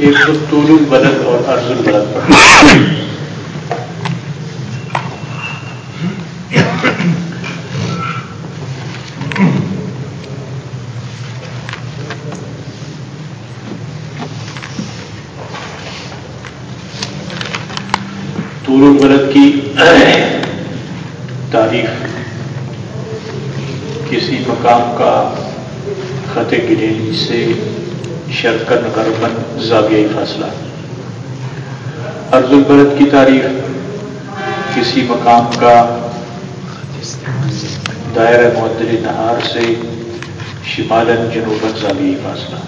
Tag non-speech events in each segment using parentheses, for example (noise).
ایک تو طول البلد اور عرض البلد پڑھا طول البلد کی تعریف کسی مقام کا خط گرین سے شرکن غربن زاویہ فاصلہ۔ ارض البرد کی تعریف، کسی مقام کا دائرہ معدری نہار سے شمالن جنوبن زاویہ فاصلہ۔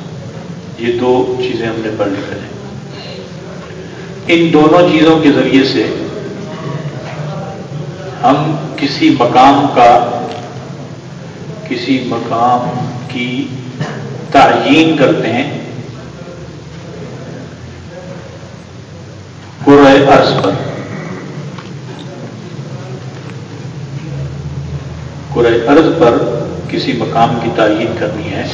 یہ دو چیزیں ہم نے پڑھ لی ہیں۔ ان دونوں چیزوں کے ذریعے سے ہم کسی مقام کا، کسی مقام کی تعین کرتے ہیں۔ عرض پر عرض پر کسی مقام کی تعین کرنی ہے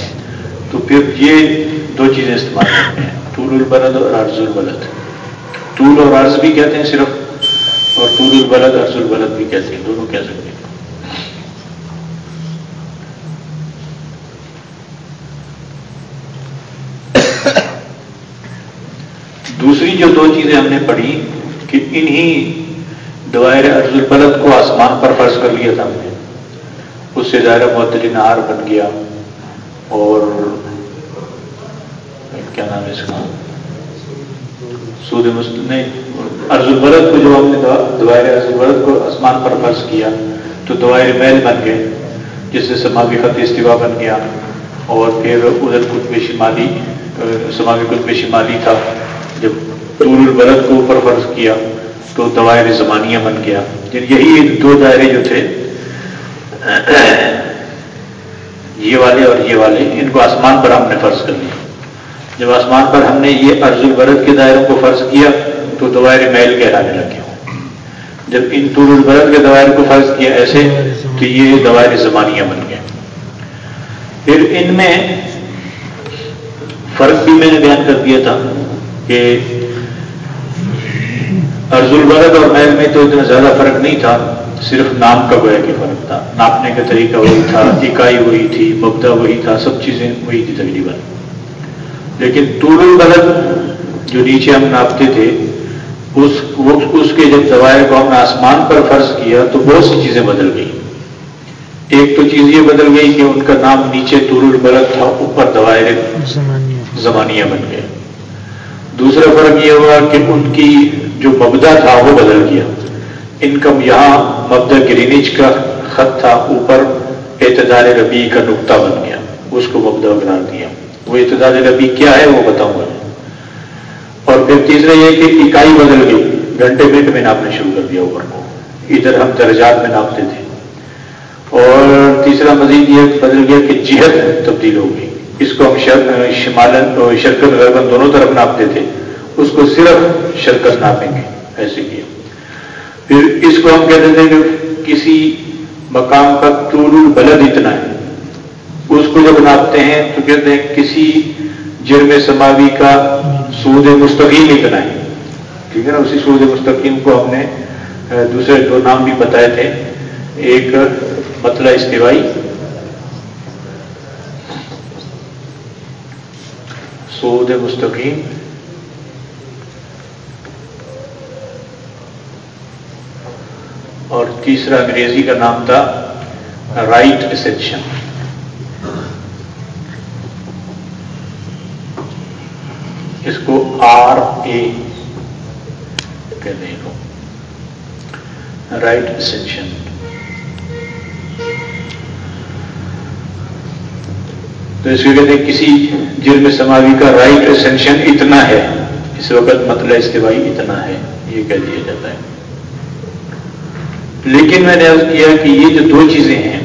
تو پھر یہ دو چیزیں استعمال کرتے ہیں، طول البلد اور عرض البلد۔ طول اور عرض بھی کہتے ہیں صرف، اور طول البلد، عرض البلد بھی کہتے ہیں، دونوں کہہ سکتے ہیں۔ دوسری جو دو چیزیں ہم نے پڑھی کہ انہی دوائر ارض البلد کو آسمان پر فرض کر لیا تھا ہم نے۔ اس سے دائرہ معدلی نہار بن گیا۔ اور کیا نام ہے اس کا؟ سود مسلم نے ارض البلد کو جو ہم نے دوائر ارض البلد کو آسمان پر فرض کیا، تو دوائر محل بن گئے، جس سے سماوی خط استوا بن گیا۔ اور پھر ادھر قطب شمالی، سماوی قطب شمالی تھا، جب طول البلد کو اوپر فرض کیا، تو دوائر زمانیہ بن گیا۔ یہی دو دائرے جو تھے، یہ والے اور یہ والے، ان کو آسمان پر ہم نے فرض کر لیا۔ جب آسمان پر ہم نے یہ ارض البرد کے دائروں کو فرض کیا، تو دوائر میل کہلانے لگے۔ جب ان طول البرد کے دوائر کو فرض کیا ایسے، تو یہ دوائر زمانیہ بن گئے۔ پھر ان میں فرق بھی میں نے بیان کر دیا تھا کہ ارض البرد اور محل میں تو اتنا زیادہ فرق نہیں تھا صرف نام کا گویا کہ فرق تھا۔ ناپنے کا طریقہ وہی تھا اکائی وہی تھی مبدا وہی تھا سب چیزیں وہی تھی تقریباً۔ لیکن طول البلد جو نیچے ہم ناپتے تھے اس اس کے جب دوائر کو ہم نے آسمان پر فرض کیا تو بہت سی چیزیں بدل گئی ایک تو چیز یہ بدل گئی کہ ان کا نام نیچے طول البلد تھا اوپر دوائر زمانیہ بن گئے۔ دوسرا فرق یہ ہوا کہ ان کی جو مبدا تھا وہ بدل گیا۔ انکم یہاں مبدا گرینیج کا خط تھا، اوپر اعتدار ربی کا نقطہ بن گیا۔ اس کو مبدا قرار دیا۔ وہ اعتدار ربی کیا ہے وہ بتاؤں گا۔ اور پھر تیسرا یہ کہ اکائی بدل گئی۔ گھنٹے منٹ میں ناپنا شروع کر دیا اوپر کو۔ ادھر ہم درجات میں ناپتے تھے۔ اور تیسرا مزید یہ بدل گیا کہ جہت تبدیل ہو گئی۔ اس کو ہم شمالن شرکت غربن دونوں طرف ناپتے تھے۔ اس کو صرف شرکت ناپیں گے، ایسے کیا۔ پھر اس کو ہم کہتے تھے کہ کسی مقام کا طول البلد اتنا ہے۔ اس کو جب ناپتے ہیں تو کہتے ہیں کسی جرم سماوی کا سود مستقیم اتنا ہے۔ ٹھیک ہے نا، اسی سود مستقیم کو ہم نے دوسرے دو نام بھی بتائے تھے۔ ایک مطلع استوائی۔ سود مستقیم۔ اور تیسرا انگریزی کا نام تھا رائٹ اسینشن۔ اس کو آر اے کہتے ہیں رائٹ اسینشن۔ تو اس کو کہتے ہیں کسی جرم سماوی کا رائٹ اسینشن اتنا ہے، اس وقت مطلب استوائی اتنا ہے، یہ کہہ دیا جاتا ہے۔ لیکن میں نے عرض کیا کہ یہ جو دو چیزیں ہیں،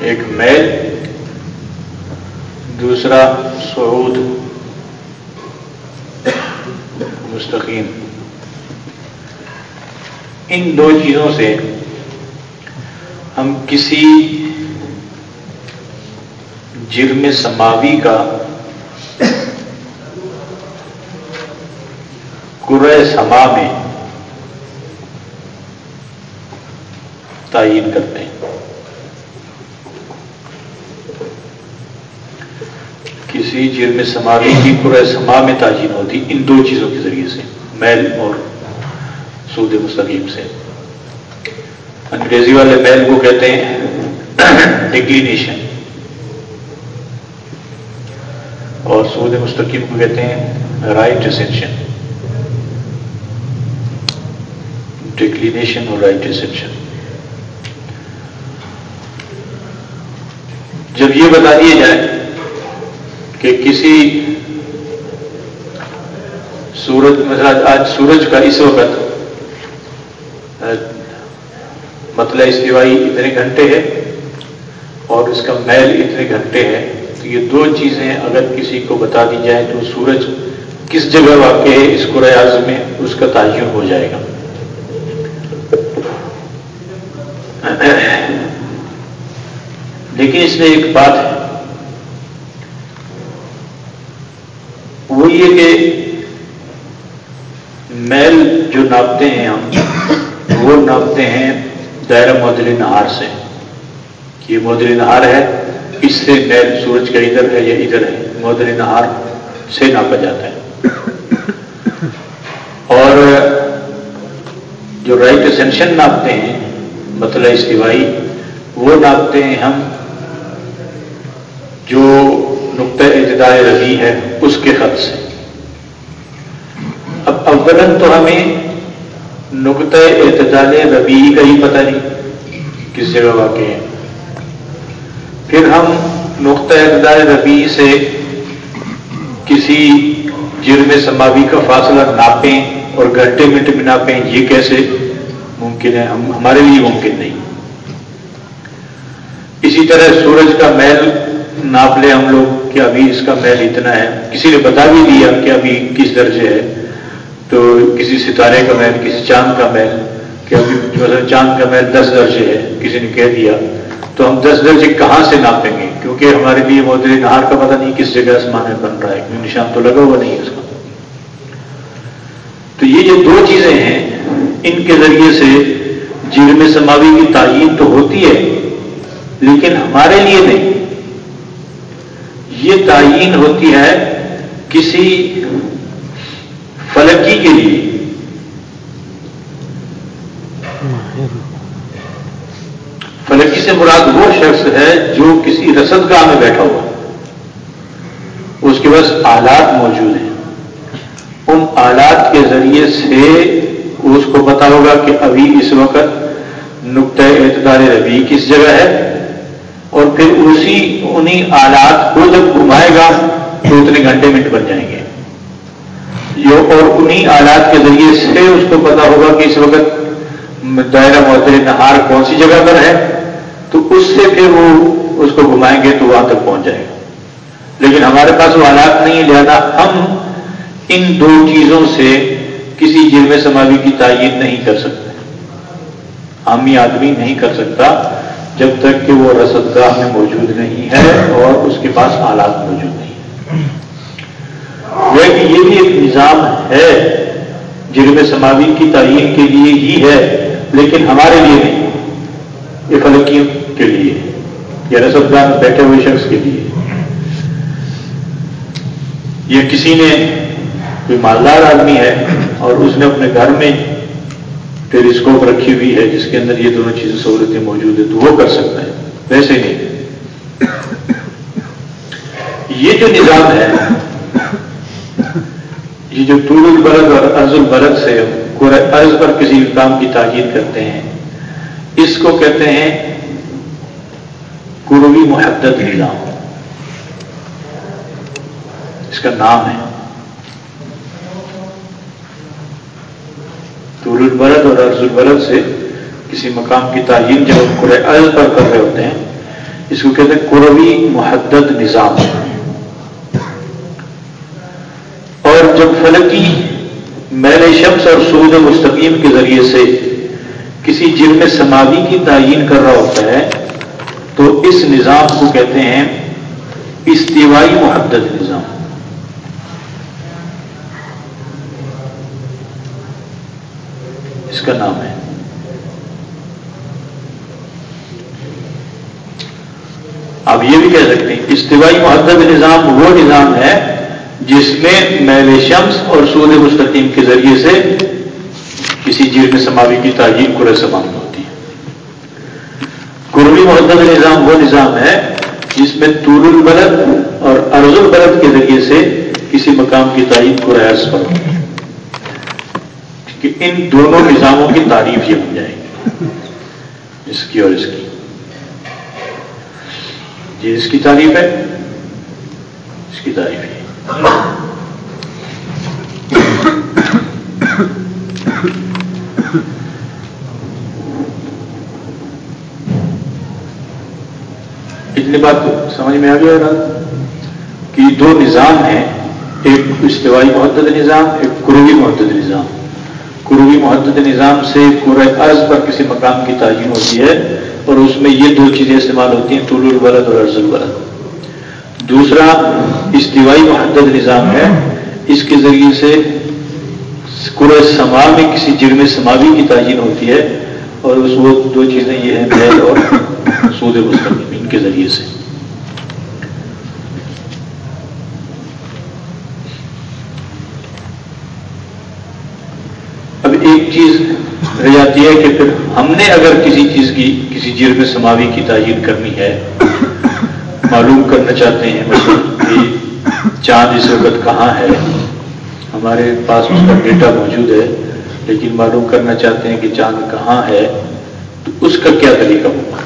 ایک میل، دوسرا سعود مستقیم۔ ان دو چیزوں سے ہم کسی جرم سماوی کا قرع سما میں تعین کرتے ہیں۔ کسی جرم سماوی کی قرآ سما میں تعین ہوتی، ان دو چیزوں کے ذریعے سے، میل اور سود مستقیم سے۔ انگریزی والے میل کو کہتے ہیں ڈکلینیشن اور سود مستقیم کو کہتے ہیں رائٹ اسینشن ڈکلینیشن اور رائٹ اسینشن جب یہ بتا دیا جائے کہ کسی سورج مثلا آج سورج کا اس وقت مطلب استوائی اتنے گھنٹے ہے اور اس کا میل اتنے گھنٹے ہے تو یہ دو چیزیں اگر کسی کو بتا دی جائے تو سورج کس جگہ واقع ہے، اس کو ریاض میں اس کا تعین ہو جائے گا۔ لیکن اس میں ایک بات ہے۔ وہ یہ کہ میل جو ناپتے ہیں ہم، وہ ناپتے ہیں دائرہ مدری نہار سے۔ یہ مودری نہار ہے، اس سے میل سورج کا ادھر ہے یا ادھر ہے مودری نہار سے ناپا جاتا ہے۔ اور جو رائٹ اسینشن ناپتے ہیں مطلب استوائی وہ ناپتے ہیں ہم جو نقطۂ اعتدال ربی ہے، اس کے خط سے۔ اب اولن تو ہمیں نقطۂ اعتدال ربی کا ہی پتہ نہیں کس جگہ واقع ہے۔ پھر ہم نقطۂ اعتدال ربی سے کسی جرم سماوی کا فاصلہ ناپیں اور گھنٹے منٹ میں ناپیں، یہ کیسے ممکن ہے؟ ہم ہمارے لیے ممکن نہیں۔ اسی طرح سورج کا میل ناپ لیں ہم لوگ کہ ابھی اس کا میل اتنا ہے۔ کسی نے بتا بھی دیا کہ ابھی کس درجے ہے۔ تو کسی ستارے کا محل، کسی چاند کا محل، کہ ابھی مثلا چاند کا محل دس درجے ہے، کسی نے کہہ دیا۔ تو ہم دس درجے کہاں سے ناپیں گے؟ کیونکہ ہمارے لیے مودری نہار کا پتہ نہیں کس جگہ آسمان میں بن رہا ہے کیونکہ نشان تو لگا ہوا نہیں ہے اس کا۔ تو یہ جو دو چیزیں ہیں، ان کے ذریعے سے جرم سماوی کی تعین تو ہوتی ہے، لیکن ہمارے لیے نہیں۔ یہ تعین ہوتی ہے کسی فلکی کے لیے۔ فلکی سے مراد وہ شخص ہے جو کسی رسد گاہ میں بیٹھا ہوا اس کے پاس آلات موجود ہیں۔ ان آلات کے ذریعے سے اس کو پتا ہوگا کہ ابھی اس وقت نقطۂ اعتدار ربی کس جگہ ہے۔ اور پھر اسی انہیں آلات کو جب گھمائے گا، تو اتنے گھنٹے منٹ بن جائیں گے۔ اور انہی آلات کے ذریعے سے اس کو پتا ہوگا کہ اس وقت دائرہ معطل نہار کون سی جگہ پر ہے، تو اس سے پھر وہ اس کو گھمائیں گے تو وہاں تک پہنچ جائے گا لیکن ہمارے پاس وہ آلات نہیں، لہذا ہم ان دو چیزوں سے کسی جرم سماوی کی تعین نہیں کر سکتے۔ عامی آدمی نہیں کر سکتا۔ جب تک کہ وہ رسدگاہ میں موجود نہیں ہے اور اس کے پاس آلات موجود نہیں کہ یہ بھی ایک نظام ہے جرم سماوی کی تعین کے لیے ہی ہے، لیکن ہمارے لیے نہیں، یہ فلکیوں کے لیے یا رسد گاہ میں بیٹھے ہوئے شخص کے لیے یہ کسی نے، کوئی مالدار آدمی ہے اور اس نے اپنے گھر میں ٹیلیسکوپ رکھی ہوئی ہے جس کے اندر یہ دونوں چیزیں سہولتیں موجود ہیں، تو وہ کر سکتا ہے۔ ویسے نہیں۔ یہ جو نظام ہے، یہ جو طول البرد اور ارض البرد سے ارض پر کسی کام کی تاکید کرتے ہیں، اس کو کہتے ہیں قروی محدت نظام۔ اس کا نام ہے۔ طول البرد اور ارض البرد سے کسی مقام کی تعین جب ارض پر کر رہے ہوتے ہیں، اس کو کہتے ہیں قروی محدت نظام۔ اور جب فلکی میل شمس اور سود مستقیم کے ذریعے سے کسی جرم سماوی کی تعین کر رہا ہوتا ہے، تو اس نظام کو کہتے ہیں استوائی محدت نظام۔ کا نام ہے۔ آپ یہ بھی کہہ سکتے ہیں، استوائی محدد نظام وہ نظام ہے جس میں میل شمس اور سود مستقیم کے ذریعے سے کسی جیل سماوی کی تعجیل کو رسمان ہوتی ہے۔ قربی محدد نظام وہ نظام ہے جس میں طور البلد اور ارض البلد کے ذریعے سے کسی مقام کی تعین کو ریاض کرو کہ ان دونوں نظاموں کی تعریف یہ ہو جائے گی۔ اس کی اور اس کی۔ یہ اس کی تعریف ہے۔ اس کی تعریف ہے۔ اتنی بات سمجھ میں آ گیا کہ دو نظام ہیں۔ ایک استوائی محدد نظام، ایک قروبی محدد نظام۔ قروبی محدد نظام سے پورے عرض پر کسی مقام کی تعین ہوتی ہے اور اس میں یہ دو چیزیں استعمال ہوتی ہیں طول البلد اور عرض البلد دوسرا استوائی محدد نظام ہے۔ اس کے ذریعے سے قرآ سما میں کسی جرم سماوی کی تعین ہوتی ہے اور اس وہ دو چیزیں یہ ہیں محل اور سود مستقبل ان کے ذریعے سے اب ایک چیز رہ جاتی ہے کہ پھر ہم نے اگر کسی چیز کی، کسی جرم سماوی کی تعین کرنی ہے، معلوم کرنا چاہتے ہیں، مثلا کہ چاند اس وقت کہاں ہے؟ ہمارے پاس اس کا ڈیٹا موجود ہے، لیکن معلوم کرنا چاہتے ہیں کہ چاند کہاں ہے، تو اس کا کیا طریقہ ہوگا؟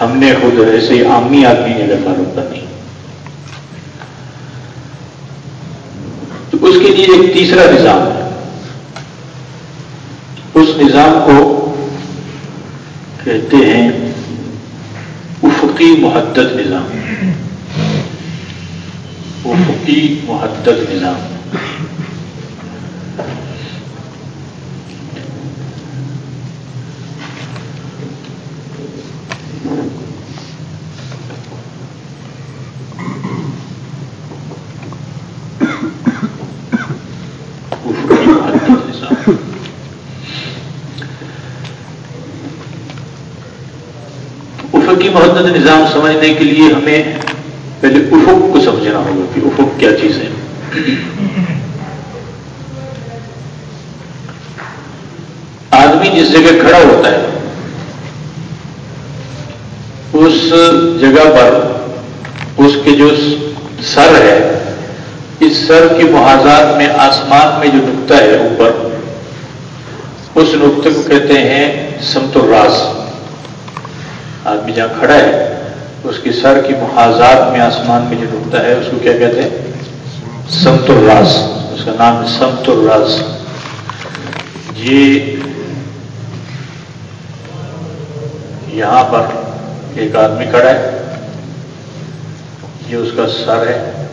ہم نے خود ایسے عامی آدمی نے اگر معلوم کرنی تو اس کے لیے ایک تیسرا نظام ہے۔ اس نظام کو کہتے ہیں افقی محدت نظام۔ افقی محدت نظام۔ افقی نظام سمجھنے کے لیے ہمیں پہلے افق کو سمجھنا ہوگا کہ افق کیا چیز ہے۔ آدمی جس جگہ کھڑا ہوتا ہے، اس جگہ پر اس کے جو سر ہے، اس سر کی محاذات میں آسمان میں جو نقطہ ہے اوپر، اس نقطے کو کہتے ہیں سمت الراس آدمی جہاں کھڑا ہے، اس کی سر کی محاذات میں آسمان میں جو نقطہ ہے، اس کو کیا کہتے ہیں؟ سمت الراس اس کا نام ہے سمت الراس یہ یہاں پر ایک آدمی کھڑا ہے۔ یہ اس کا سر ہے۔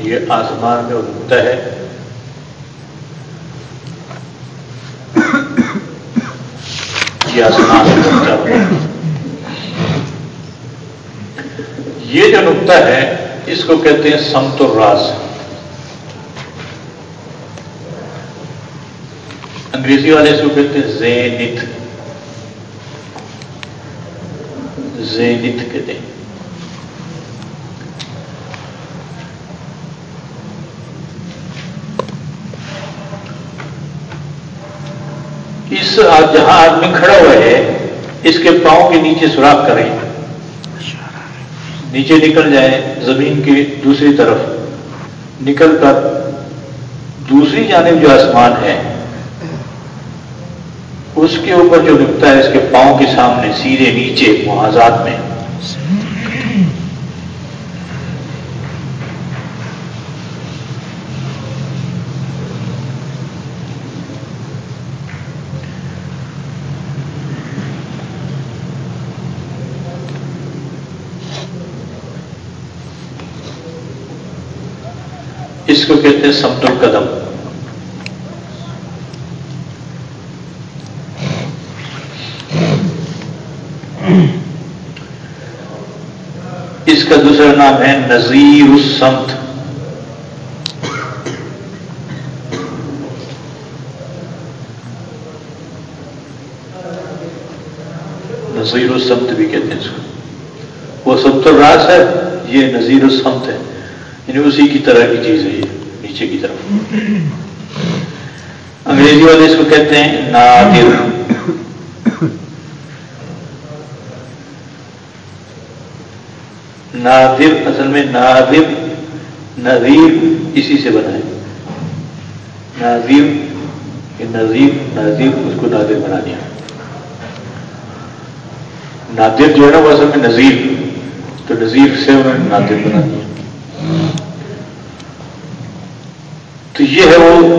یہ آسمان میں نقطہ ہے۔ یہ آسمان یہ جو نقطہ ہے، اس کو کہتے ہیں سمت الراس انگریزی والے اس کو کہتے ہیں زینت۔ زینت کہتے ہیں۔ اس جہاں آدمی کھڑا ہوا ہے اس کے پاؤں کے نیچے سوراخ کریں نیچے نکل جائے زمین کی دوسری طرف۔ نکل کر دوسری جانب جو آسمان ہے، اس کے اوپر جو نکتا ہے، اس کے پاؤں کے سامنے، سیدھے نیچے محاذات میں۔ کہتے ہیں سمت القدم اس کا دوسرا نام ہے نظیر السمت۔ نظیر السمت بھی کہتے ہیں اس کو۔ وہ سمت الراس ہے یہ نظیر السمت ہے۔ یعنی اسی کی طرح کی چیز ہے یہ۔ نیچے کی طرف۔ (coughs) انگریزی والے اس کو کہتے ہیں نادر۔ (coughs) نادر، اصل میں نادر نظیر اسی سے بنا ہے۔ نازیر نظیر نازیر اس کو نادر بنا دیا۔ نادر جو ہے نا وہ اصل میں نظیر تو نظیر سے انہوں نے نادر بنا دیا۔ تو یہ ہے وہ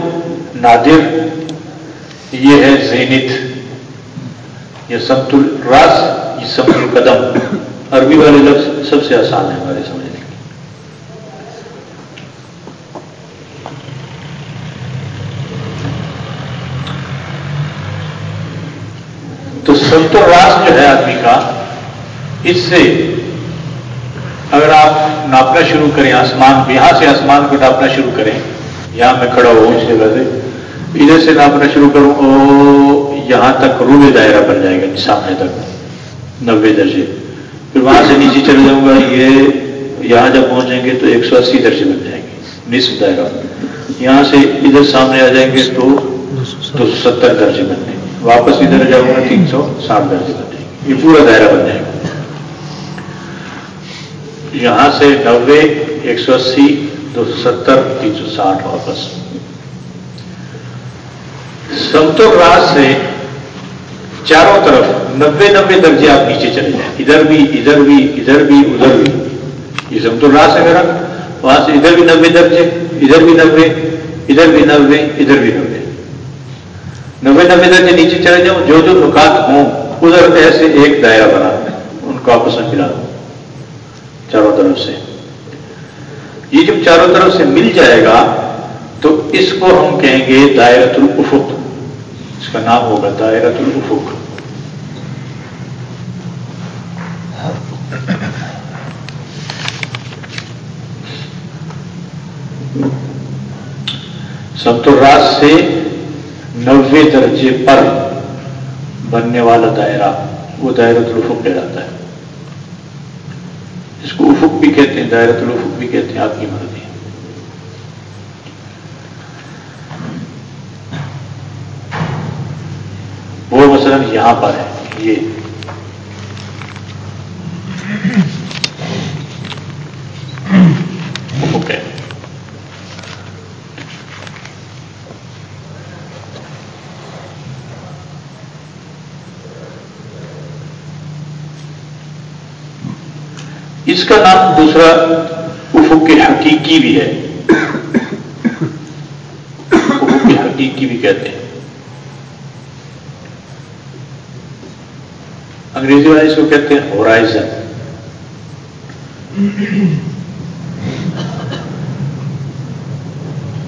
نادر، یہ ہے زینت، یہ سمت الراس یہ سمت القدم۔ عربی والے لفظ سب سے آسان ہے ہمارے سمجھنے کے۔ تو سمت الراس جو ہے آدمی کا، اس سے اگر آپ ناپنا شروع کریں، آسمان، یہاں سے آسمان کو ناپنا شروع کریں یہاں میں کھڑا ہوں، اس جگہ سے ادھر سے ناپنا شروع کروں، او یہاں تک روبے دائرہ بن جائے گا، سامنے تک نبے درجے۔ پھر وہاں سے نیچے چلے جاؤں گا، یہ یہاں جب پہنچیں گے تو ایک سو اسی درجے بن جائیں گے، نصف دائرہ۔ یہاں سے ادھر سامنے آ جائیں گے تو دو سو ستر درجے بن جائیں گے۔ واپس ادھر جاؤں گا، تین سو ساٹھ درجے بن جائیں گے۔ یہ پورا دائرہ بن جائے گا۔ یہاں سے نوے، ایک سو اسی دو سو ستر تین سو ساٹھ واپس۔ سمتو راج سے چاروں طرف نبے نبے درجے آپ نیچے چلے جائیں۔ ادھر بھی ادھر بھی ادھر بھی ادھر بھی۔ یہ سمتو راس ہے میرا۔ وہاں سے ادھر بھی نبے درجے، ادھر بھی نبے، ادھر بھی نبے، ادھر بھی نبے۔ نبے نبے درجے نیچے چلے جاؤں، جو جو نکات ہوں، ادھر ایسے ایک دائرہ بنا، ان کو آپس میں ملا چاروں طرف سے۔ یہ جب چاروں طرف سے مل جائے گا، تو اس کو ہم کہیں گے دائرت الافق۔ اس کا نام ہوگا دائرت الافق۔ سب تو سے نوے درجے پر بننے والا دائرہ، وہ دائرت الافق کہلاتا ہے۔ اس کو افق بھی کہتے ہیں دائرت الافق بھی کہتے ہیں، آپ کی مرضی وہ مثلا یہاں پر ہے، یہ۔ افق ہے۔ اس کا نام دوسرا افق کے حقیقی بھی ہے۔ افق کے حقیقی بھی کہتے ہیں۔ انگریزی والے اس کو کہتے ہیں ہورائزن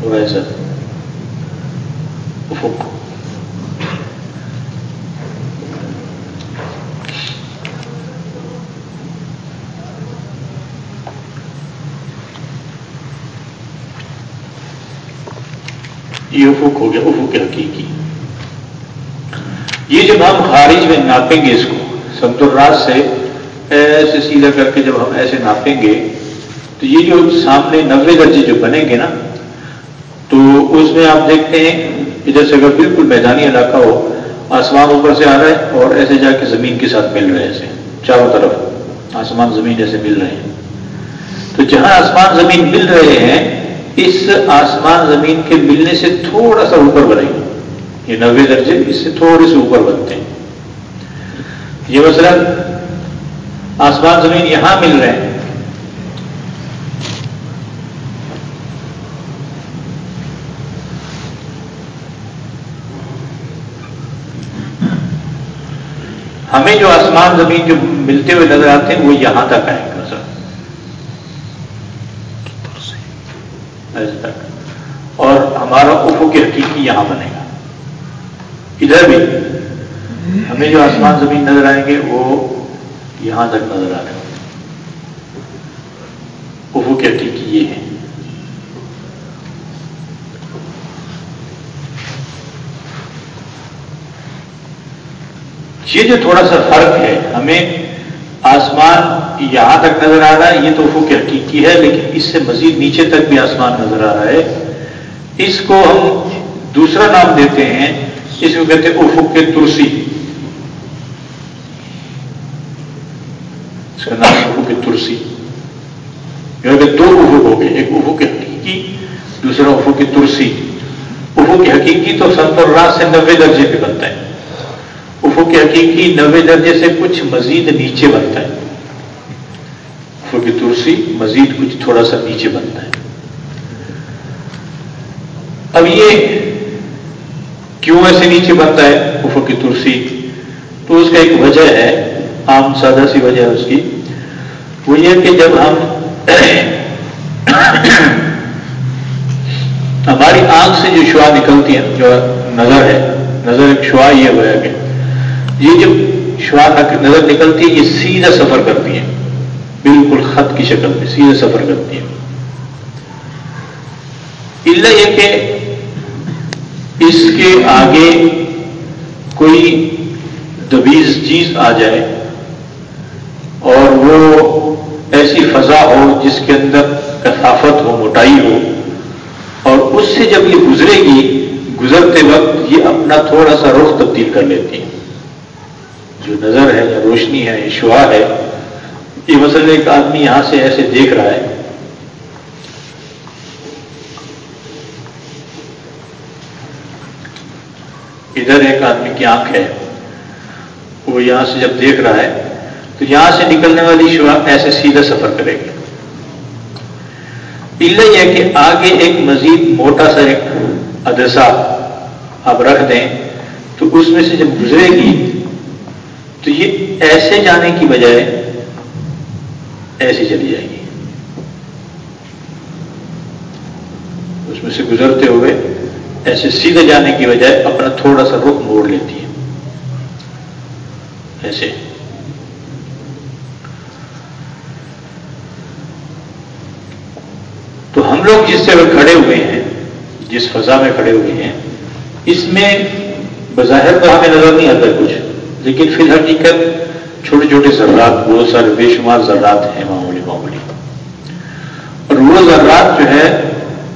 ہورائزن افق۔ یہ افق ہو گیا، افق حقیقی۔ یہ جب ہم خارج میں ناپیں گے اس کو، سمت الراج سے ایسے سیدھا کر کے جب ہم ایسے ناپیں گے، تو یہ جو سامنے نوے درجے جو بنیں گے نا، تو اس میں آپ دیکھتے ہیں، ادھر سے اگر بالکل میدانی علاقہ ہو، آسمان اوپر سے آ رہا ہے اور ایسے جا کے زمین کے ساتھ مل رہے ہیں ایسے، چاروں طرف آسمان زمین ایسے مل رہے ہیں۔ تو جہاں آسمان زمین مل رہے ہیں اس آسمان زمین کے ملنے سے تھوڑا سا اوپر بنے گا یہ نوے درجے اس سے تھوڑے سے اوپر بنتے ہیں۔ یہ مثلا آسمان زمین یہاں مل رہے ہیں۔ ہمیں جو آسمان زمین جو ملتے ہوئے نظر آتے ہیں وہ یہاں تک آئیں گے۔ ایسے تک۔ اور ہمارا افو کی حقیقی یہاں بنے گا۔ ادھر بھی ہمیں جو آسمان زمین نظر آئیں گے، وہ یہاں تک نظر آ رہے ہیں افو کی حقیقی یہ ہے۔ یہ جو تھوڑا سا فرق ہے، ہمیں آسمان یہاں تک نظر آ رہا ہے، یہ تو افق حقیقی ہے، لیکن اس سے مزید نیچے تک بھی آسمان نظر آ رہا ہے۔ اس کو ہم دوسرا نام دیتے ہیں، اس کو کہتے ہیں افق کے ترسی۔ اس کا نام افق کے ترسی دو افق ہو گئے، ایک افق حقیقی، دوسرا افق کی ترسی۔ افق حقیقی تو ستر رات سے نبے درجے پہ بنتا ہے۔ افق حقیقی نوے درجے سے کچھ مزید نیچے بنتا ہے۔ افق کی ترسی مزید کچھ تھوڑا سا نیچے بنتا ہے۔ اب یہ کیوں ایسے نیچے بنتا ہے افق کی ترسی؟ تو اس کا ایک وجہ ہے، عام سادہ سی وجہ ہے اس کی۔ وہ یہ کہ جب ہم (coughs) ہماری آنکھ سے جو شعا نکلتی ہے جو نظر ہے، نظر ایک شعا یہ ہوا کہ یہ جو شعا نظر نکلتی ہے، یہ سیدھا سفر کرتی ہے بالکل خط کی شکل میں سیدھا سفر کرتی ہے اللہ یہ کہ اس کے آگے کوئی دویز چیز آ جائے اور وہ ایسی فضا ہو جس کے اندر کثافت ہو، موٹائی ہو، اور اس سے جب یہ گزرے گی، گزرتے وقت یہ اپنا تھوڑا سا رخ تبدیل کر لیتی ہے جو نظر ہے یا روشنی ہے یا شعا ہے، یہ مثلا ایک آدمی یہاں سے ایسے دیکھ رہا ہے۔ ادھر ایک آدمی کی آنکھ ہے، وہ یہاں سے جب دیکھ رہا ہے، تو یہاں سے نکلنے والی شعا ایسے سیدھا سفر کرے گی۔ پہلے یہ کہ آگے ایک مزید موٹا سا ایک ادسا آپ رکھ دیں، تو اس میں سے جب گزرے گی تو یہ ایسے جانے کی بجائے ایسی چلی جائے گی۔ اس میں سے گزرتے ہوئے ایسے سیدھے جانے کی بجائے اپنا تھوڑا سا رخ موڑ لیتی ہے۔ ایسے۔ تو ہم لوگ جس سے کھڑے ہوئے ہیں، جس فضا میں کھڑے ہوئے ہیں، اس میں بظاہر تو ہمیں نظر نہیں آتا کچھ۔ لیکن فی الحقیقت چھوٹے چھوٹے ذرات، بہت سارے بے شمار ذرات ہیں معمولی معمولی۔ اور وہ ذرات جو ہے،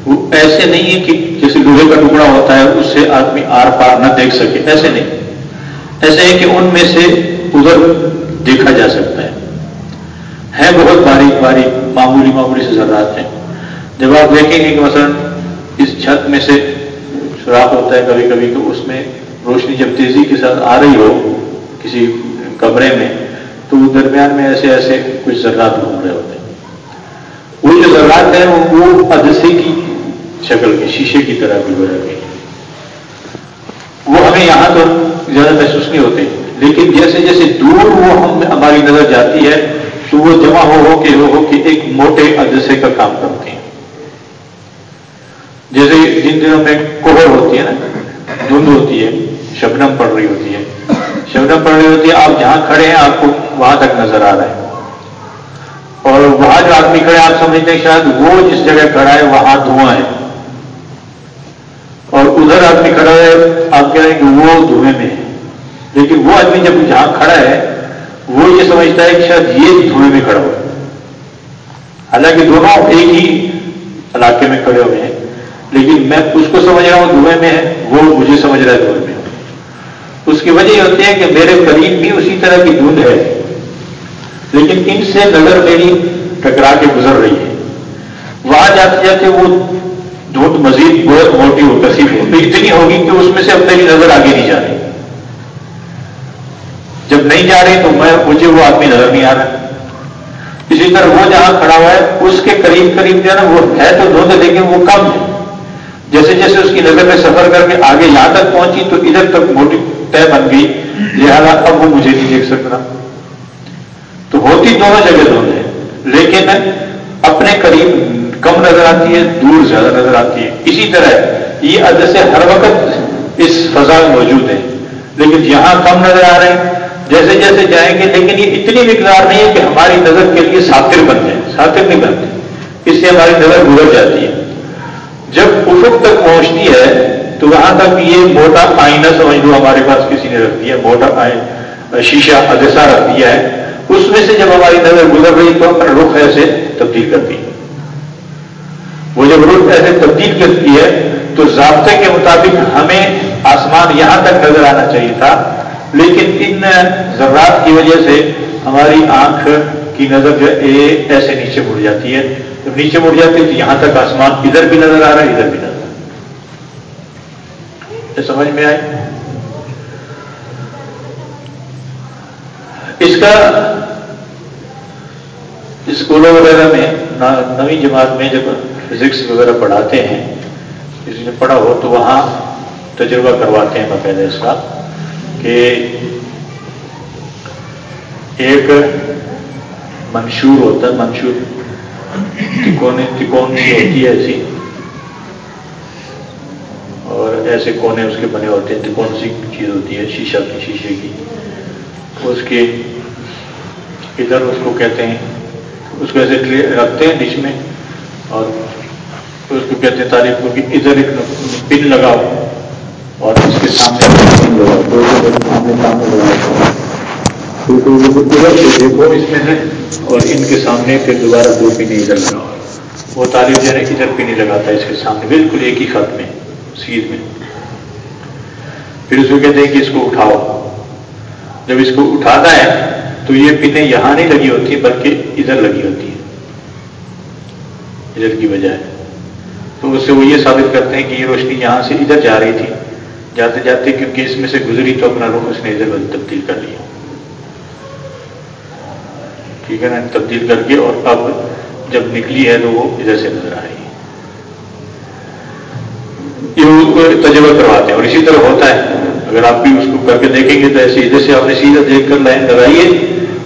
وہ ایسے نہیں ہے کہ جیسے لوہے کا ٹکڑا ہوتا ہے، اس سے آدمی آر پار نہ دیکھ سکے، ایسے نہیں۔ ایسے ہے کہ ان میں سے ادھر دیکھا جا سکتا ہے۔ ہے بہت باریک باریک، معمولی معمولی سے ذرات ہیں۔ جب آپ دیکھیں گے کہ مثلا اس چھت میں سے سوراخ ہوتا ہے کبھی کبھی، تو اس میں روشنی جب تیزی کے ساتھ آ رہی ہو کسی کمرے میں، تو درمیان میں ایسے ایسے کچھ ذرات گھوم رہے ہوتے ہیں۔ وہ جو ذرات ہیں، وہ ادسے کی شکل کے، شیشے کی طرح بھی گزر گئی وہ ہمیں یہاں تو زیادہ محسوس نہیں ہوتے، لیکن جیسے جیسے دور وہ ہم ہماری نظر جاتی ہے، تو وہ جمع ہو ہو کے ہو کے ایک موٹے ادسے کا کام کرتے ہیں۔ جیسے جن دنوں میں کوہر ہوتی ہے نا، دھند ہوتی ہے، شبنم پڑ رہی ہوتی ہے شبنم پڑ رہی ہوتی ہے آپ جہاں کھڑے ہیں، آپ کو وہاں تک نظر آ رہا ہے۔ اور وہاں جو آدمی کھڑے آپ سمجھتے ہیں شاید وہ جس جگہ کھڑا ہے، وہاں دھواں ہے۔ اور ادھر آدمی کھڑا ہے، آپ کہہ رہے ہیں کہ وہ دھوئیں میں ہے لیکن وہ آدمی جب جہاں کھڑا ہے، وہ یہ سمجھتا ہے کہ شاید یہ دھوئیں میں کھڑا ہوا ہے حالانکہ دونوں ایک ہی علاقے میں کھڑے ہوئے ہیں، لیکن میں اس کو سمجھ رہا ہوں، دھوئیں میں ہے وہ مجھے سمجھ رہا ہے دھوئیں میں۔ کی وجہ یہ ہوتی ہے کہ میرے قریب بھی اسی طرح کی دھند ہے۔ لیکن ان سے نظر میری ٹکرا کے گزر رہی ہے۔ وہاں جاتے جاتے وہ دھند مزید بہت موٹی ہو کسی ہو تو اتنی ہوگی کہ اس میں سے اب میری نظر آگے نہیں جا رہی۔ جب نہیں جا رہی تو میں مجھے وہ آدمی نظر نہیں آ رہا۔ اسی طرح وہ جہاں کھڑا ہوا ہے، اس کے قریب قریب جو ہے نا، وہ ہے تو دھند، لیکن وہ کم ہے۔ جیسے جیسے اس کی نظر میں سفر کر کے آگے یہاں تک پہنچی تو ادھر تک موٹی طے بن گئی لہٰذا اب وہ مجھے نہیں دیکھ سکتا۔ تو ہوتی دونوں جگہ دونوں ہیں، لیکن اپنے قریب کم نظر آتی ہے، دور زیادہ نظر آتی ہے۔ اسی طرح یہ ادسے ہر وقت اس فضا میں موجود ہیں لیکن یہاں کم نظر آ رہے ہیں، جیسے جیسے جائیں گے، لیکن یہ اتنی مقدار نہیں ہے کہ ہماری نظر کے لیے ساتر بن جائے، ساتر نہیں بنتے اس سے ہماری نظر گزر جاتی ہے۔ جب افق تک پہنچتی ہے، تو وہاں تک یہ موٹا آئینہ سمجھ لو ہمارے پاس کسی نے رکھ دیا، موٹا شیشہ اگسا رکھ دیا ہے۔ اس میں سے جب ہماری نظر گزر رہی، تو اپنا رخ ایسے تبدیل کرتی وہ جب رخ ایسے تبدیل کرتی ہے، تو ضابطے کے مطابق ہمیں آسمان یہاں تک نظر آنا چاہیے تھا۔ لیکن ان ذرات کی وجہ سے ہماری آنکھ کی نظر جو ایسے نیچے مڑ جاتی ہے۔ جب نیچے مڑ جاتی ہے تو یہاں تک آسمان ادھر بھی نظر آ رہا ہے، ادھر بھی نظر سمجھ میں آئی اس کا اسکولوں وغیرہ میں نوی جماعت میں جب فزکس وغیرہ پڑھاتے ہیں، کسی نے پڑھا ہو تو وہاں تجربہ کرواتے ہیں باقاعدہ اس کا کہ ایک منشور ہوتا ہے منشور تکونے تکون سی ہوتی ہے ایسی اور ایسے کونے اس کے بنے ہوتے ہیں تکون سی چیز ہوتی ہے شیشہ کی شیشے کی اس کے ادھر اس کو کہتے ہیں اس کو ایسے رکھتے ہیں ڈش میں اور اس کو کہتے ہیں تعریف کو کہ ادھر ایک پن لگاؤ اور اس کے سامنے سامنے لگاؤ بالکل ادھر سے دیکھو اس میں سے اور ان کے سامنے پھر دوبارہ دو پن ادھر لگاؤ وہ تعریف جو ہے ادھر پن لگاتا اس کے سامنے، بالکل ایک ہی خط میں، سیدھ میں۔ پھر اس کو کہتے ہیں کہ اس کو اٹھاؤ۔ جب اس کو اٹھاتا ہے تو یہ پنیں یہاں نہیں لگی ہوتی، بلکہ ادھر لگی ہوتی ہیں۔ ادھر کی بجائے۔ تو اس سے وہ یہ ثابت کرتے ہیں کہ یہ روشنی یہاں سے ادھر جا رہی تھی۔ جاتے جاتے کیونکہ اس میں سے گزری تو اپنا رخ اس نے ادھر تبدیل کر لیا۔ ٹھیک ہے نا؟ تبدیل کر کے اور اب جب نکلی ہے تو وہ ادھر سے نظر آئی یہ تجربہ کرواتے ہیں اور اسی طرح ہوتا ہے۔ اگر آپ بھی اس کو کر کے دیکھیں گے تو ایسے ادھر سے آپ نے سیدھا دیکھ کر لائن لگائیے۔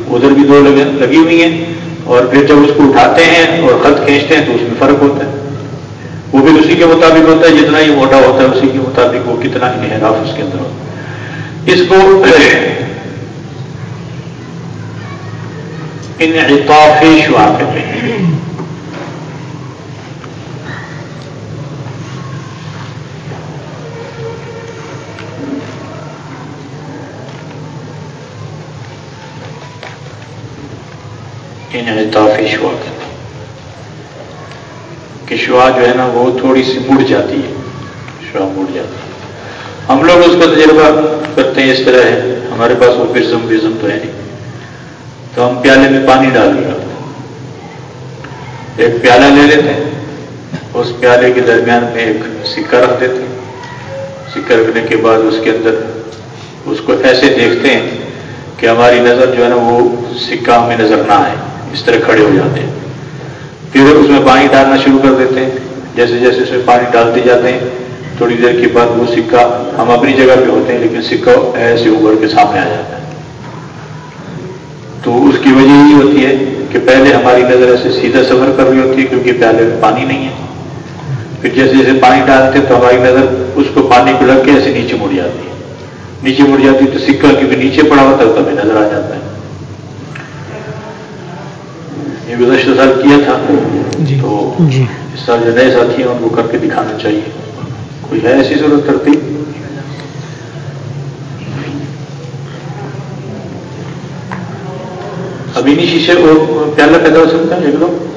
ادھر بھی دو لگی ہوئی ہیں اور پھر جب اس کو اٹھاتے ہیں اور خط کھینچتے ہیں تو اس میں فرق ہوتا ہے۔ وہ بھی اسی کے مطابق ہوتا ہے، جتنا ہی موٹا ہوتا ہے اسی کے مطابق وہ کتنا انحراف اس کے اندر ہوتا ہے۔ اس کو انعطاف شعا کہتے ہیں کہ شوا جو ہے نا وہ تھوڑی سی مڑ جاتی ہے۔ شوا مڑ جاتی ہے۔ ہم لوگ اس کا تجربہ کرتے ہیں اس طرح ہے۔ ہمارے پاس وہ برزم برزم تو ہے نہیں۔ تو ہم پیالے میں پانی ڈال دیا۔ ایک پیالہ لے لیتے ہیں۔ اس پیالے کے درمیان میں ایک سکہ رکھ دیتے سکہ رکھنے کے بعد اس کے اندر اس کو ایسے دیکھتے ہیں کہ ہماری نظر جو ہے نا وہ سکہ ہمیں نظر نہ آئے۔ اس طرح کھڑے ہو جاتے ہیں۔ پھر اس میں پانی ڈالنا شروع کر دیتے ہیں۔ جیسے جیسے اس میں پانی ڈالتے جاتے ہیں، تھوڑی دیر کے بعد وہ سکہ ہم اپنی جگہ پہ ہوتے ہیں، لیکن سکہ ایسے ابھر کے سامنے آ جاتا ہے۔ تو اس کی وجہ یہی ہوتی ہے کہ پہلے ہماری نظر ایسے سیدھا سفر کر رہی ہوتی ہے کیونکہ پہلے پانی نہیں ہے۔ پھر جیسے جیسے پانی ڈالتے تو ہماری نظر اس کو پانی کو لگ کے ایسے نیچے مڑ جاتی ہے۔ نیچے مڑ جاتی ہے تو سکہ کیونکہ نیچے پڑا ہوتا ہے تبھی نظر آ جاتا ہے۔ یہ گزشتہ سال کیا تھا۔ جی۔ تو جی۔ اس سال جو نئے ساتھی ہیں ان کو کر کے دکھانا چاہیے۔ کوئی ہے ایسی ضرورت کرتی ابھی نہیں شیشے وہ پیالہ پیدا ہو سکتا ہے ایک لوگ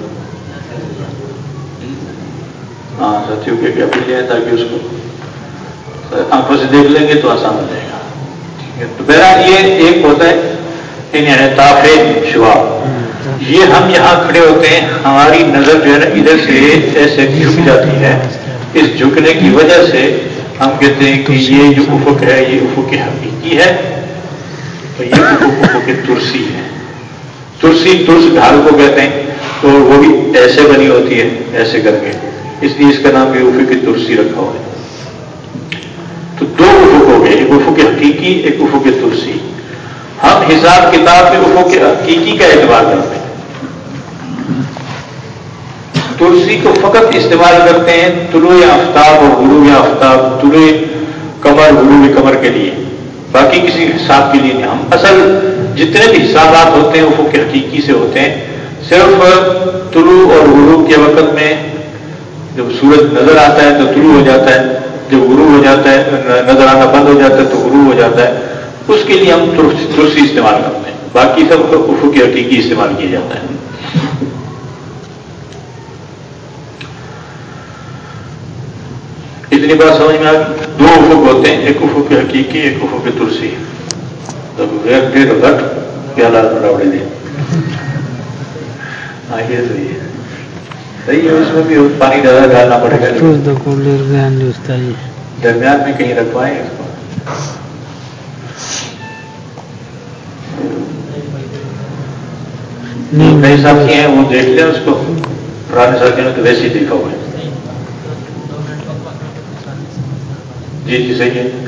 ہاں ساتھیوں کے ابھی لیں تاکہ اس کو آنکھوں سے دیکھ لیں گے تو آسان ہو جائے گا۔ ٹھیک ہے، تو بہرحال یہ ایک ہوتا ہے یعنی انہیں تاف شوا۔ یہ ہم یہاں کھڑے ہوتے ہیں، ہماری نظر جو ہے نا ادھر سے ایسے جھک جاتی ہے۔ اس جھکنے کی وجہ سے ہم کہتے ہیں کہ یہ جو افق ہے، یہ افق حقیقی ہے۔ تو یہ افق افق ترسی ہے۔ ترسی ترس ڈھال کو کہتے ہیں، تو وہ بھی ایسے بنی ہوتی ہے، ایسے کر کے اس لیے اس کا نام بھی افق کی ترسی رکھا ہوا ہے۔ تو دو افق ہو گئے، ایک افق حقیقی، ایک افق ترسی۔ ہم حساب کتاب میں افق حقیقی کا اعتبار کرتے ہیں۔ تلسی کو فقط استعمال کرتے ہیں طلوع آفتاب اور غروب آفتاب، طلوع کمر غروب کمر کے لیے۔ باقی کسی حساب کے لیے نہیں۔ ہم اصل جتنے بھی حسابات ہوتے ہیں، وہ حقیقی سے ہوتے ہیں۔ صرف طلوع اور غروب کے وقت میں جب سورج نظر آتا ہے تو طلوع ہو جاتا ہے، جب غروب ہو جاتا ہے، نظر آنا بند ہو جاتا ہے تو غروب ہو جاتا ہے۔ اس کے لیے ہم ترسی استعمال کرتے ہیں۔ باقی سب افو کی حقیقی استعمال کیا جاتا ہے۔ اتنی بات سمجھ میں آ دو افق ہوتے ہیں، ایک افق حقیقی، ایک افق ترسی گھٹ کیا لال بڑاوڑے دے آگے صحیح ہے صحیح ہے اس میں بھی پانی زیادہ ڈالنا پڑے گا درمیان میں کہیں رکھوائیں اس کو نئے ساتھی ہیں وہ دیکھ لیں اس کو پرانے ساتھیوں نے تو ویسے ہی دیکھا ہوا ہے جی جی صحیح ہے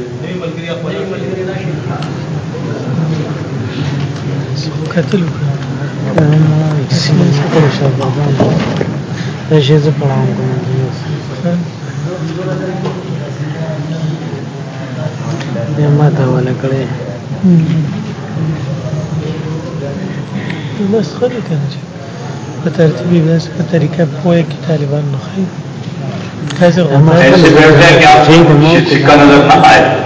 بس په بس په طریقه پوهه کې طالبان نه خای ایسے بیٹھتے ہیں کہ آپ سکہ نظر نہ آئے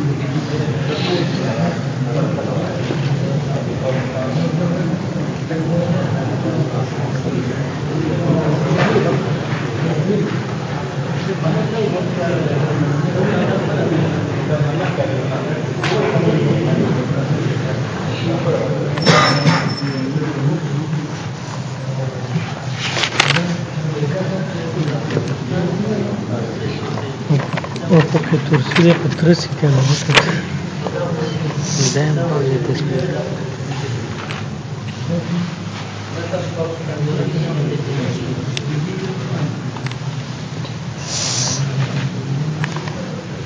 چې بیا ان شاء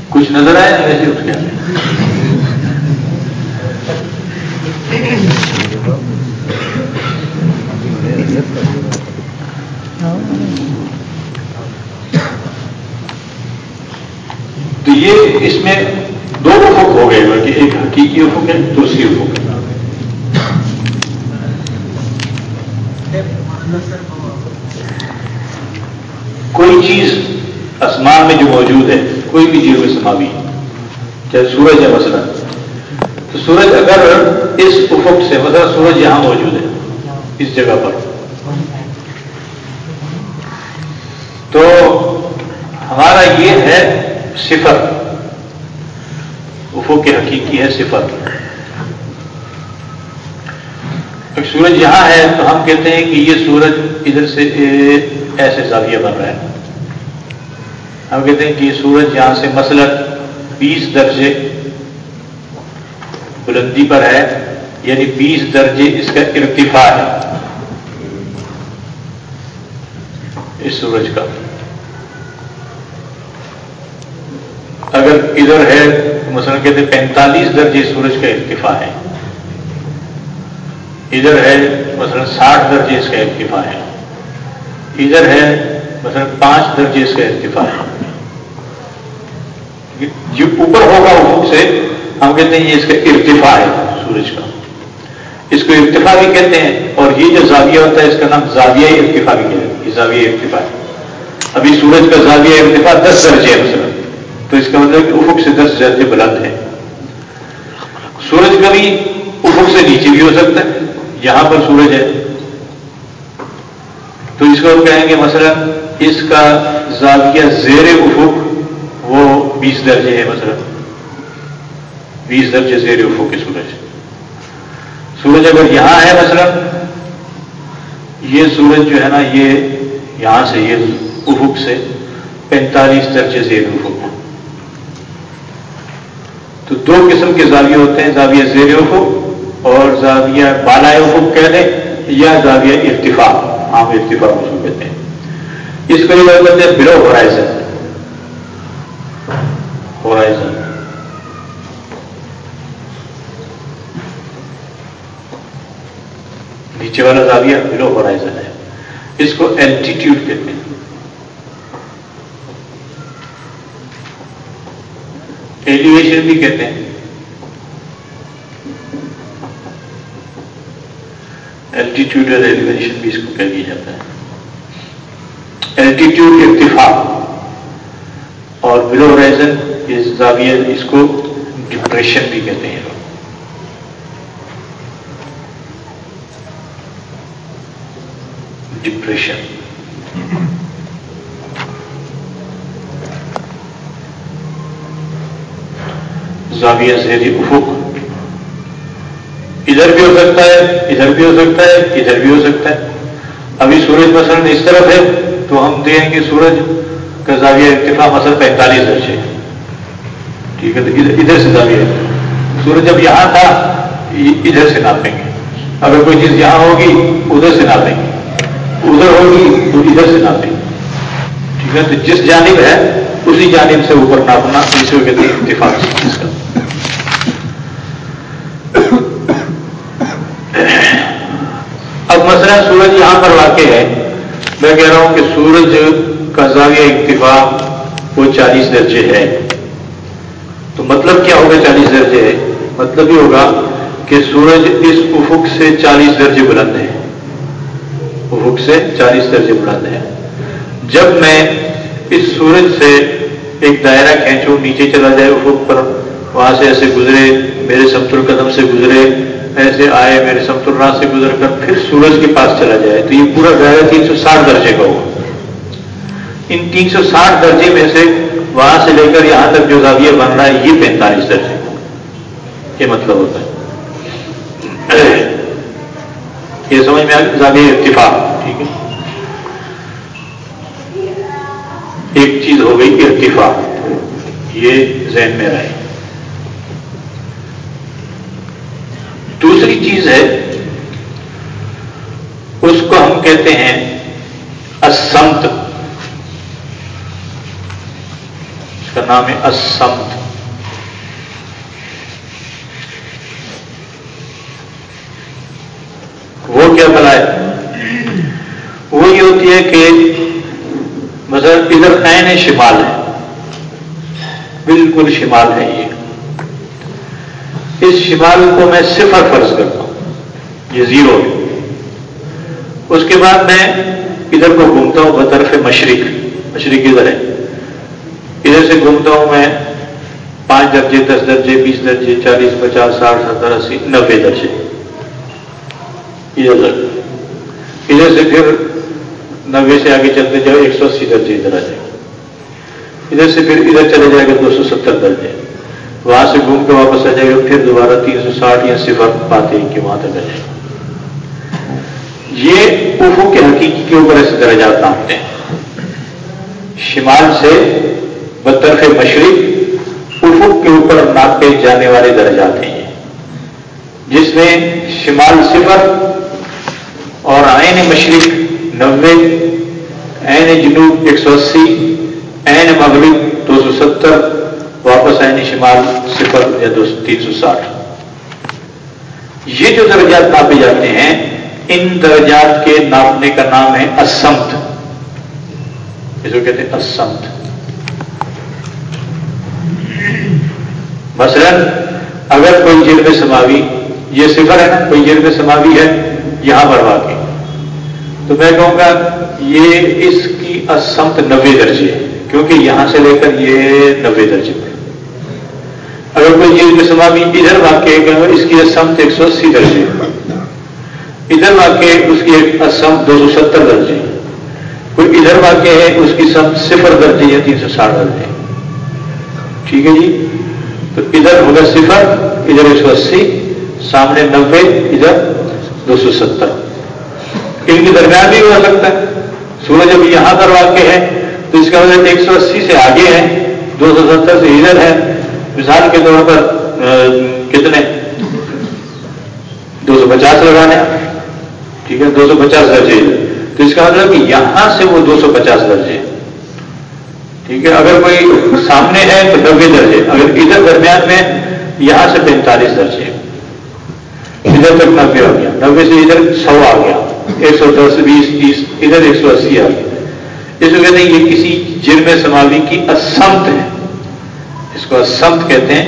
کچھ نظر آیا ویسے اس کے تو یہ اس میں دو افق ہو گئے، بلکہ ایک حقیقی افق ہے، دوسری افق ہے۔ کوئی چیز آسمان میں جو موجود ہے، کوئی بھی چیز میں سماوی چاہے سورج ہے مثلا۔ تو سورج اگر اس افق سے مثلا سورج یہاں موجود ہے، اس جگہ پر۔ تو ہمارا یہ ہے صفر افو کی حقیقی ہے صفر ایک سورج یہاں ہے تو ہم کہتے ہیں کہ یہ سورج ادھر سے ایسے زاویہ بن رہا ہے۔ ہم کہتے ہیں کہ یہ سورج یہاں سے مثلا بیس درجے بلندی پر ہے یعنی بیس درجے اس کا ارتفاع ہے۔ اس سورج کا۔ اگر ادھر ہے مثلا کہتے ہیں پینتالیس درجے سورج کا ارتفاع ہے۔ ادھر ہے مثلا ساٹھ درجے اس کا ارتفاع ہے۔ ادھر ہے مثلا پانچ درجے اس کا ارتفاع ہے۔ جو اوپر ہوگا افق سے، ہم کہتے ہیں یہ اس کا ارتفاع ہے سورج کا۔ اس کو ارتفاع بھی کہتے ہیں اور یہ جو زاویہ ہوتا ہے اس کا نام زاویہ ارتفاع بھی کہتے ہیں، یہ زاویہ ارتفاع ہے۔ ابھی سورج کا زاویہ ارتفاع دس درجے ہے مثلا۔ تو اس کا مطلب کہ افق سے دس درجے بلند ہے سورج کا بھی افق سے نیچے بھی ہو سکتا ہے، یہاں پر سورج ہے۔ تو اس کو ہم کہیں گے مثلا اس کا زاویہ زیر افق وہ بیس درجے ہے مثلا۔ بیس درجے زیر افق کے سورج۔ سورج اگر یہاں ہے مثلا، یہ سورج جو ہے نا، یہ یہاں سے، یہ افق سے پینتالیس درجے زیر افق۔ تو دو قسم کے زاویے ہوتے ہیں، زاویہ زیر کو اور زاویہ بالا کو کہہ دیں یا زاویہ ارتفاع، عام ارتفاع اس کو کہتے ہیں۔ اس کو یہ کہتے ہیں بلو ہورائزن ہورائزن نیچے والا زاویہ بلو ہورائزن ہے۔ اس کو اینٹیٹیوڈ کہتے ہیں۔ ایلیویشن بھی کہتے ہیں۔ الٹیٹیوڈ اور ایلیویشن بھی اس کو کہہ دیا جاتا ہے۔ الٹیٹیوڈ ارتفاع اور بلو ہورائزن اس زاویہ اس کو ڈپریشن بھی کہتے ہیں۔ لوگ ڈپریشن زاویہ زیری افق۔ ادھر بھی ہو سکتا ہے، ادھر بھی ہو سکتا ہے، ادھر بھی ہو سکتا ہے۔ ابھی سورج مثلا اس طرف ہے، تو ہم دیں گے سورج کا زاویہ ارتفاع مثلا پینتالیس درجے۔ ٹھیک ہے، تو ادھر سے زاویہ سورج جب یہاں تھا ادھر سے ناپیں گے۔ اگر کوئی چیز یہاں ہوگی، ادھر سے ناپیں گے۔ ادھر ہوگی، تو ادھر سے ناپیں گے۔ ٹھیک ہے، تو جس جانب ہے، اسی جانب سے اوپر ناپنا اسے کہتے ہیں اتفاق۔ چیز کا اب مسئلہ سورج یہاں پر واقع ہے۔ میں کہہ رہا ہوں کہ سورج کا زاویہ اتفاق وہ چالیس درجے ہے۔ تو مطلب کیا ہوگا چالیس درجے؟ ہے مطلب یہ ہوگا کہ سورج اس افق سے چالیس درجے بلند ہے۔ افق سے چالیس درجے بلند ہے۔ جب میں اس سورج سے ایک دائرہ کھینچوں، نیچے چلا جائے افق پر، وہاں سے ایسے گزرے، میرے سمتر قدم سے گزرے ایسے آئے میرے سمتر راہ سے گزر کر پھر سورج کے پاس چلا جائے، تو یہ پورا دائرہ تین سو ساٹھ درجے کا ہوگا ان تین سو ساٹھ درجے میں سے وہاں سے لے کر یہاں تک جو زاویہ بن رہا ہے، یہ پینتالیس درجے۔ یہ مطلب ہوتا ہے۔ یہ سمجھ میں آ زاویہ اتفاق ٹھیک ہے۔ ایک چیز ہو گئی ارتفاق یہ ذہن میں رہے۔ دوسری چیز ہے، اس کو ہم کہتے ہیں اسمت اس کا نام ہے اسمت وہ کیا بلا ہے وہ یہ ہوتی ہے کہ مطلب ادھر عین شمال ہے، بالکل شمال ہے یہ۔ اس شمال کو میں صفر فرض کرتا ہوں۔ یہ زیرو۔ ہے اس کے بعد میں ادھر کو گھومتا ہوں بطرف مشرق۔ مشرق ادھر ہے۔ ادھر سے گھومتا ہوں میں پانچ درجے، دس درجے، بیس درجے، چالیس، پچاس، ساٹھ، ستر، اسی نبے درجے۔ ادھر۔ ادھر سے پھر نبے سے آگے چلتے جاؤ، ایک سو اسی درجے ادھر آ جائے۔ ادھر سے پھر ادھر چلے جائے گا دو سو ستر درجے۔ وہاں سے گھوم کے واپس آ جائے گا، پھر دوبارہ تین سو ساٹھ یا صفر پاتے ہیں کہ وہاں تک آ جائے گا یہ افو کے حقیقی کے اوپر ایسے درجات نامتے ہیں۔ شمال سے بطرف مشرق افق کے اوپر ناپے جانے والے درجات ہیں۔ جس میں شمال صفر اور آئین مشرق نوے این جنوب ایک سو اسی این مغرب دو سو ستر واپس این شمال صفر یا دو سو تین سو ساٹھ۔ یہ جو درجات ناپے جاتے ہیں، ان درجات کے ناپنے کا نام ہے اسمت۔ اس کو کہتے ہیں؟ اسمت۔ مثلا، اگر کوئی جلد سماوی، یہ صفر ہے نا، کوئی جلد سماوی ہے، یہاں پر واقع تو میں کہوں گا، یہ اس کی اسمت نبے درجے ہے، کیونکہ یہاں سے لے کر یہ نبے درجے۔ پر اگر کوئی چیز جلد سماوی ادھر واقع ہے اس کی اسمت ایک سو اسی درجے ادھر واقع ہے، اس کی ایک دو سو ستر درجے کوئی ادھر واقع ہے، اس کی سم صفر درجے یا تین سو ساٹھ درجے ٹھیک ہے جی؟ تو ادھر ہوگا صفر، ادھر ایک سو اسی، سامنے نبے ادھر دو سو ستر۔ ان کے درمیان بھی ہو سکتا ہے۔ سورج ابھی یہاں پر واقع ہے، تو اس کا وجہ ایک سو اسی سے آگے ہے، دو سو ستر سے ادھر ہے۔ مثال کے طور پر کتنے؟ دو سو پچاس لگانے۔ ٹھیک ہے، دو سو پچاس درجے۔ تو اس کا مطلب کہ یہاں سے وہ دو سو پچاس درجے۔ ٹھیک ہے، اگر کوئی سامنے ہے تو نبے درجے، اگر ادھر درمیان میں یہاں سے پینتالیس درجے۔ ادھر تک نبے ہو گیا نبے سے ادھر سو آ گیا۔ ایک سو دس، بیس، تیس، ادھر ایک سو اسی آ گیا۔ اس کو کہتے ہیں یہ کسی جرم سماوی کی اسمت ہے۔ اس کو اسمت کہتے ہیں،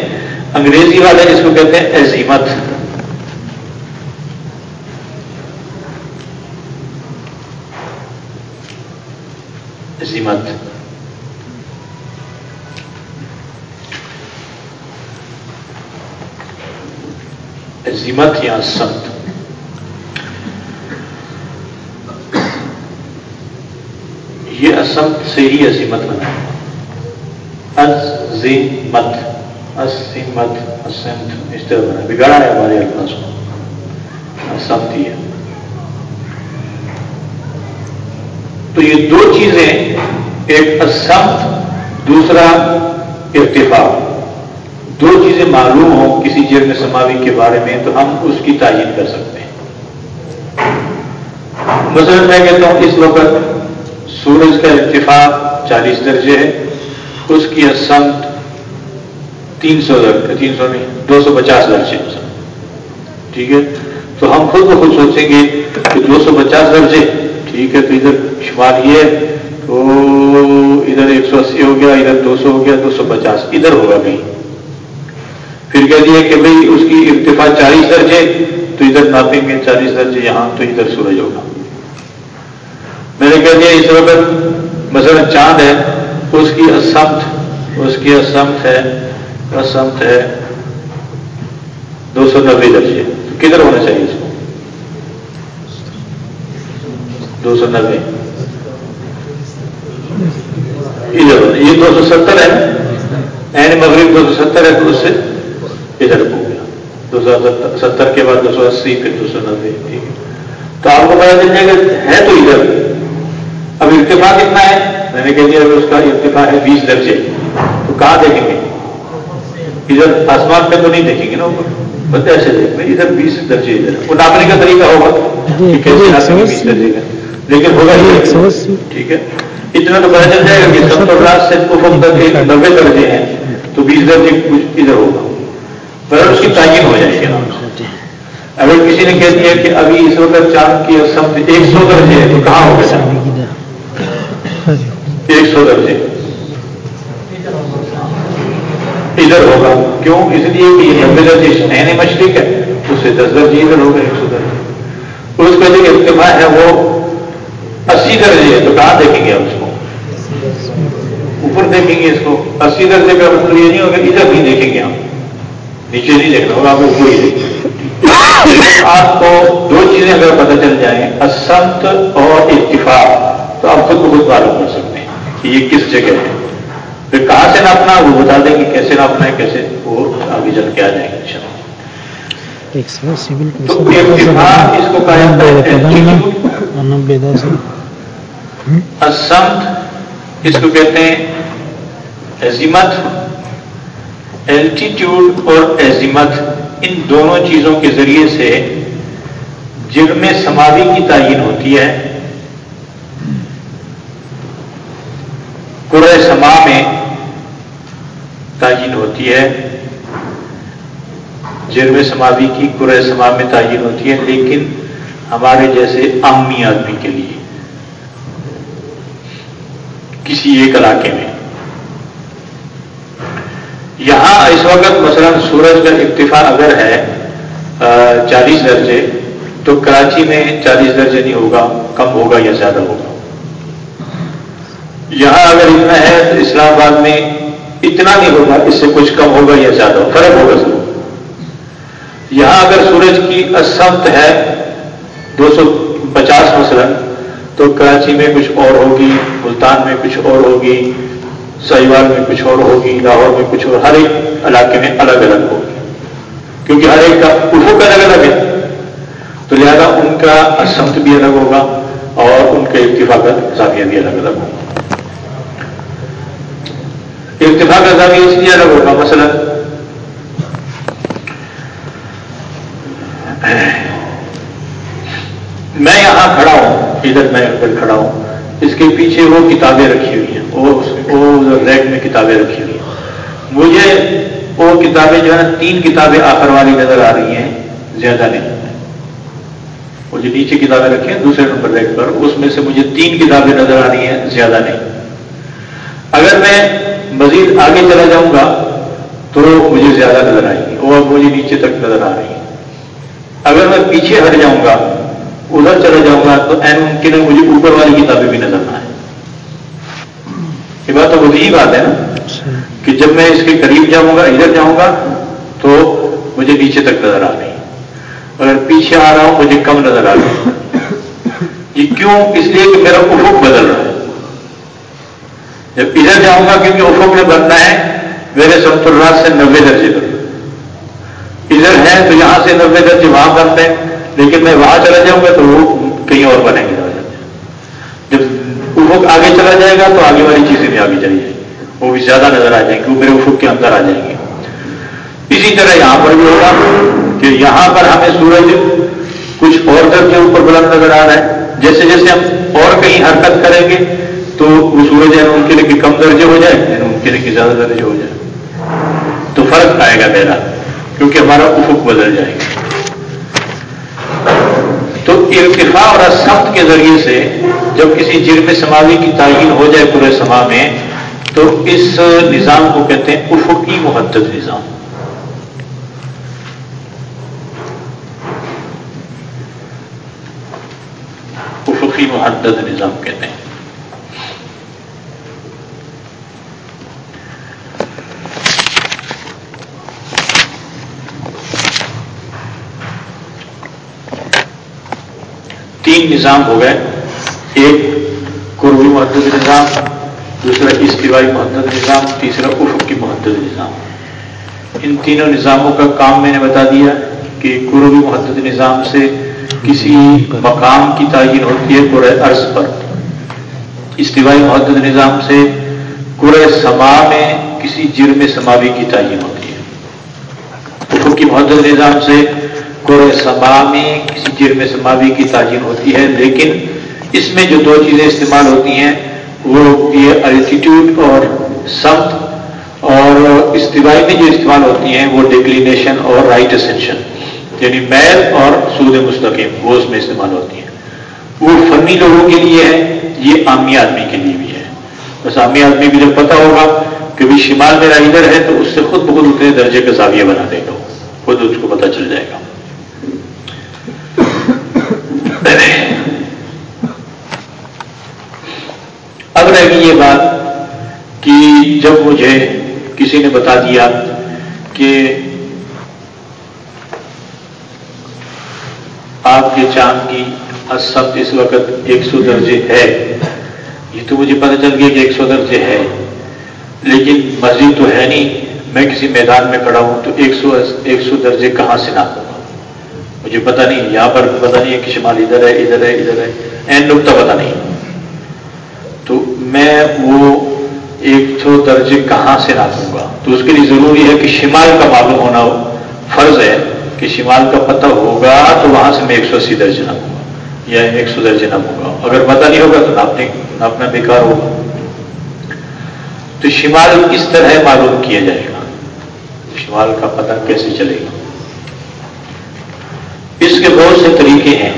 انگریزی والے اس کو کہتے ہیں، عظیمت۔ عظیمت۔ عظیمت یا سمت یہ اسمت سے ہی عظیمت بنا ازیمت اسمت اسمت اس طرح بنا۔ بگاڑا ہے ہمارے الفاظ کو۔ اسمت ہی ہے تو یہ دو چیزیں، ایک اسمت دوسرا ارتفاق دو چیزیں معلوم ہوں کسی جرم سماوی کے بارے میں، تو ہم اس کی تعین کر سکتے ہیں۔ مثلا میں کہتا ہوں، اس وقت سورج کا ارتفاع چالیس درجے ہے۔ اس کی اسمت تین سو تین سو نہیں، دو سو پچاس درجے ٹھیک ہے؟ تو ہم خود بخود سوچیں گے کہ دو سو پچاس درجے ٹھیک ہے، تو ادھر شمار یہ ہے۔ تو ادھر ایک سو اسی ہو گیا، ادھر دو سو ہو گیا، دو سو پچاس۔ ادھر ہوگا کہیں پھر کہہ دیا کہ بھئی اس کی ارتفاع چالیس درجے تو ادھر ناپیں گے چالیس درجے یہاں تو ادھر سورج ہوگا۔ میں نے کہہ دیا اس وقت مثلا چاند ہے اس کی اسمت، اس کی اسمت ہے اسمت ہے دو سو نبے درجے۔ کدھر ہونا چاہیے اس کو؟ دو سو نبے ادھر، یہ دو سو ستر ہے این یعنی مغرب دو سو ستر ہے تو اس سے ادھر ہو گیا۔ دو سو ستر کے بعد دو سو اسی، پھر دو سو نبے ٹھیک ہے۔ تو آپ کو پتا چل جائے گا ہے تو ادھر۔ اب ارتفا کتنا ہے؟ میں نے کہہ دیا اس کا ارتفا ہے بیس درجے تو کہاں دیکھیں گے؟ ادھر آسمان پہ تو نہیں دیکھیں گے نا اوپر۔ بس ایسے دیکھ لیں ادھر بیس درجے ادھر۔ وہ ناپنے کا طریقہ ہوگا۔ کہ کیسے بیس درجے کا۔ لیکن ہوگا ٹھیک ہے۔ اتنا تو پتا چل جائے گا کہ ستر رات سے تک ایک نبے درجے ہیں۔ تو بیس درجے کچھ ادھر ہوگا۔ پر اس کی تعین ہو جائے گی۔ اگر کسی نے کہہ دیا کہ ابھی اس وقت چاند کی سب ایک سو درجے ہے تو کہاں ہوگا؟ ایک سو درجے۔ ادھر ہوگا۔ کیوں؟ اس لیے کہ یہ نبے درجے نئے مشرق ہے۔ اس سے دس درجے ادھر ہوگا، ایک سو درجے۔ اس کا جو ارتفا ہے وہ اسی درجے ہے، تو کہاں دیکھیں گے اس کو؟ اوپر دیکھیں گے اس کو۔ اسی درجے کا مطلب یہ نہیں ہوگا، ادھر نہیں دیکھیں گے ہم۔ نیچے نہیں دیکھنا ہوگا، آپ اوپر ہی دیکھیں آپ کو دو چیزیں اگر پتہ چل جائیں، اسنت اور اتفاق، تو آپ خود بخود معلوم کر سکتے کہ یہ کس جگہ ہے؟ پھر کہاں سے ناپنا وہ بتا دیں گے کیسے ناپنا ہے کیسے وہ آگے چل کے آ جائیں گے اس کو اس کو کہتے ہیں عظیمت الٹیٹیوڈ اور عظیمت ان دونوں چیزوں کے ذریعے سے جرم سماوی کی تعین ہوتی ہے۔ قرآ سما میں تعین ہوتی ہے۔ جرم سماوی کی قرآ سما میں تعین ہوتی ہے، لیکن ہمارے جیسے عامی آدمی کے لیے، کسی ایک علاقے میں۔ یہاں اس وقت مثلا سورج کا ارتفاع اگر ہے چالیس درجے، تو کراچی میں چالیس درجے نہیں ہوگا، کم ہوگا یا زیادہ ہوگا؟ یہاں اگر اتنا ہے تو اسلام آباد میں اتنا نہیں ہوگا، اس سے کچھ کم ہوگا یا زیادہ، فرق ہوگا ضرور۔ یہاں اگر سورج کی اسمت ہے، دو سو پچاس مثلا، تو کراچی میں کچھ اور ہوگی، ملتان میں کچھ اور ہوگی سہیوال میں کچھ اور ہوگی، لاہور میں کچھ اور، ہر ایک علاقے میں الگ الگ ہوگی۔ کیونکہ ہر ایک کا افق الگ الگ ہے۔ تو لہذا ان کا اسمت بھی الگ ہوگا اور ان کے اتفاقت زاویہ بھی الگ الگ ہوگا ارتفاق کا زاویہ اس لیے الگ ہوگا، مثلا۔ میں یہاں کھڑا ہوں، ادھر میں ادھر کھڑا ہوں۔ اس کے پیچھے وہ کتابیں رکھی ہوئی ہیں، وہ ریک میں کتابیں رکھی ہوئی ہیں۔ مجھے وہ کتابیں جو ہے نا، تین کتابیں آخر والی نظر آ رہی ہیں، زیادہ نہیں۔ وہ جو نیچے کتابیں رکھی ہیں، دوسرے نمبر ریک پر۔ اس میں سے مجھے تین کتابیں نظر آ رہی ہیں، زیادہ نہیں۔ اگر میں مزید آگے چلا جاؤں گا تو مجھے زیادہ نظر آئیں گی وہ اب مجھے نیچے تک نظر آ رہی ہیں۔ اگر میں پیچھے ہٹ جاؤں گا، ادھر چلا جاؤں گا، تو این ممکن ہے مجھے اوپر والی کتابیں بھی نظر نہ آئے یہ بات تو وہی بات ہے نا؟ کہ جب میں اس کے قریب جاؤں گا، ادھر جاؤں گا، تو مجھے نیچے تک نظر آ رہی اگر پیچھے آ رہا ہوں، مجھے کم نظر آ رہی یہ کیوں؟ اس لیے کہ میرا افق بدل رہا ہے۔ جب ادھر جاؤں گا کیونکہ افق میں بننا ہے۔ میرے سمت اللہ سے نبے درجے پر۔ ادھر ہے تو یہاں سے نبے درجے وہاں بنتے ہیں لیکن میں وہاں چلا جاؤں گا تو وہ کہیں اور بنیں گے۔ جب افق آگے چلا جائے گا تو آگے والی چیزیں بھی آگے چلی جائیں گی۔ وہ بھی زیادہ نظر آ جائیں گی، وہ میرے افق کے اندر آ جائیں گے اسی طرح یہاں پر بھی ہوگا کہ یہاں پر ہمیں سورج کچھ اور درجے اوپر بلند نظر آ رہا ہے۔ جیسے جیسے ہم اور کہیں حرکت کریں گے تو وہ سورج ہے، ان کے لیے کم درجے ہو جائے یعنی ان کے لیے زیادہ درجے ہو جائے۔ تو فرق آئے گا میرا، کیونکہ ہمارا افق بدل جائے گا۔ تو ارتفاع اور سخت کے ذریعے سے جب کسی جرم سماوی کی تعین ہو جائے پورے سما میں، تو اس نظام کو کہتے ہیں افقی محدت نظام۔ افقی محدت نظام کہتے ہیں۔ تین نظام ہو گئے۔ ایک قربی محدود نظام، دوسرا استوائی محدود نظام، تیسرا افق کی محدود نظام۔ ان تینوں نظاموں کا کام میں نے بتا دیا کہ قربی محدود نظام سے کسی مقام کی تعین ہوتی ہے پورے عرض پر۔ استوائی محدود نظام سے پورے سما میں کسی جرم سماوی کی تعین ہوتی ہے۔ افق کی محدود نظام سے سما میں کسی جرم سماوی کی تعین ہوتی ہے، لیکن اس میں جو دو چیزیں استعمال ہوتی ہیں، وہ یہ الٹیٹیوڈ اور سخت اور استوائی میں جو استعمال ہوتی ہیں، وہ ڈکلینیشن اور رائٹ اسینشن یعنی میل اور سود مستقیم، وہ اس میں استعمال ہوتی ہیں۔ وہ فنی لوگوں کے لیے ہے، یہ عامی آدمی کے لیے بھی ہے۔ بس عامی آدمی بھی جب پتا ہوگا کہ بھی شمال میرا ادھر ہے، تو اس سے خود بخود اتنے درجے کا زاویہ بنا دے گا، خود اس کو پتا چل جائے گا۔ اب رہ گئی یہ بات کہ جب مجھے کسی نے بتا دیا کہ آپ کے چاند کی سب اس وقت ایک سو درجے ہے۔ یہ تو مجھے پتہ چل گیا کہ ایک سو درجے ہے۔ لیکن مسجد تو ہے نہیں۔ میں کسی میدان میں کھڑا ہوں تو ایک سو ایک سو درجے کہاں سے نہ مجھے پتا نہیں، یہاں پر پتا نہیں ہے کہ شمال ادھر ہے ادھر ہے ادھر ہے۔ این نقطہ پتا نہیں۔ تو میں وہ ایک سو درجے کہاں سے ناپوں گا؟ تو اس کے لیے ضروری ہے کہ شمال کا معلوم ہونا فرض ہے کہ شمال کا پتہ ہوگا تو وہاں سے میں ایک سو اسی درجے ناپوں گا، یا ایک سو درجے ناپوں گا۔ اگر پتہ نہیں ہوگا تو ناپنے ناپنا بیکار ہوگا۔ تو شمال کس طرح معلوم کیا جائے گا؟ شمال کا پتہ کیسے چلے گا؟ اس کے بہت سے طریقے ہیں۔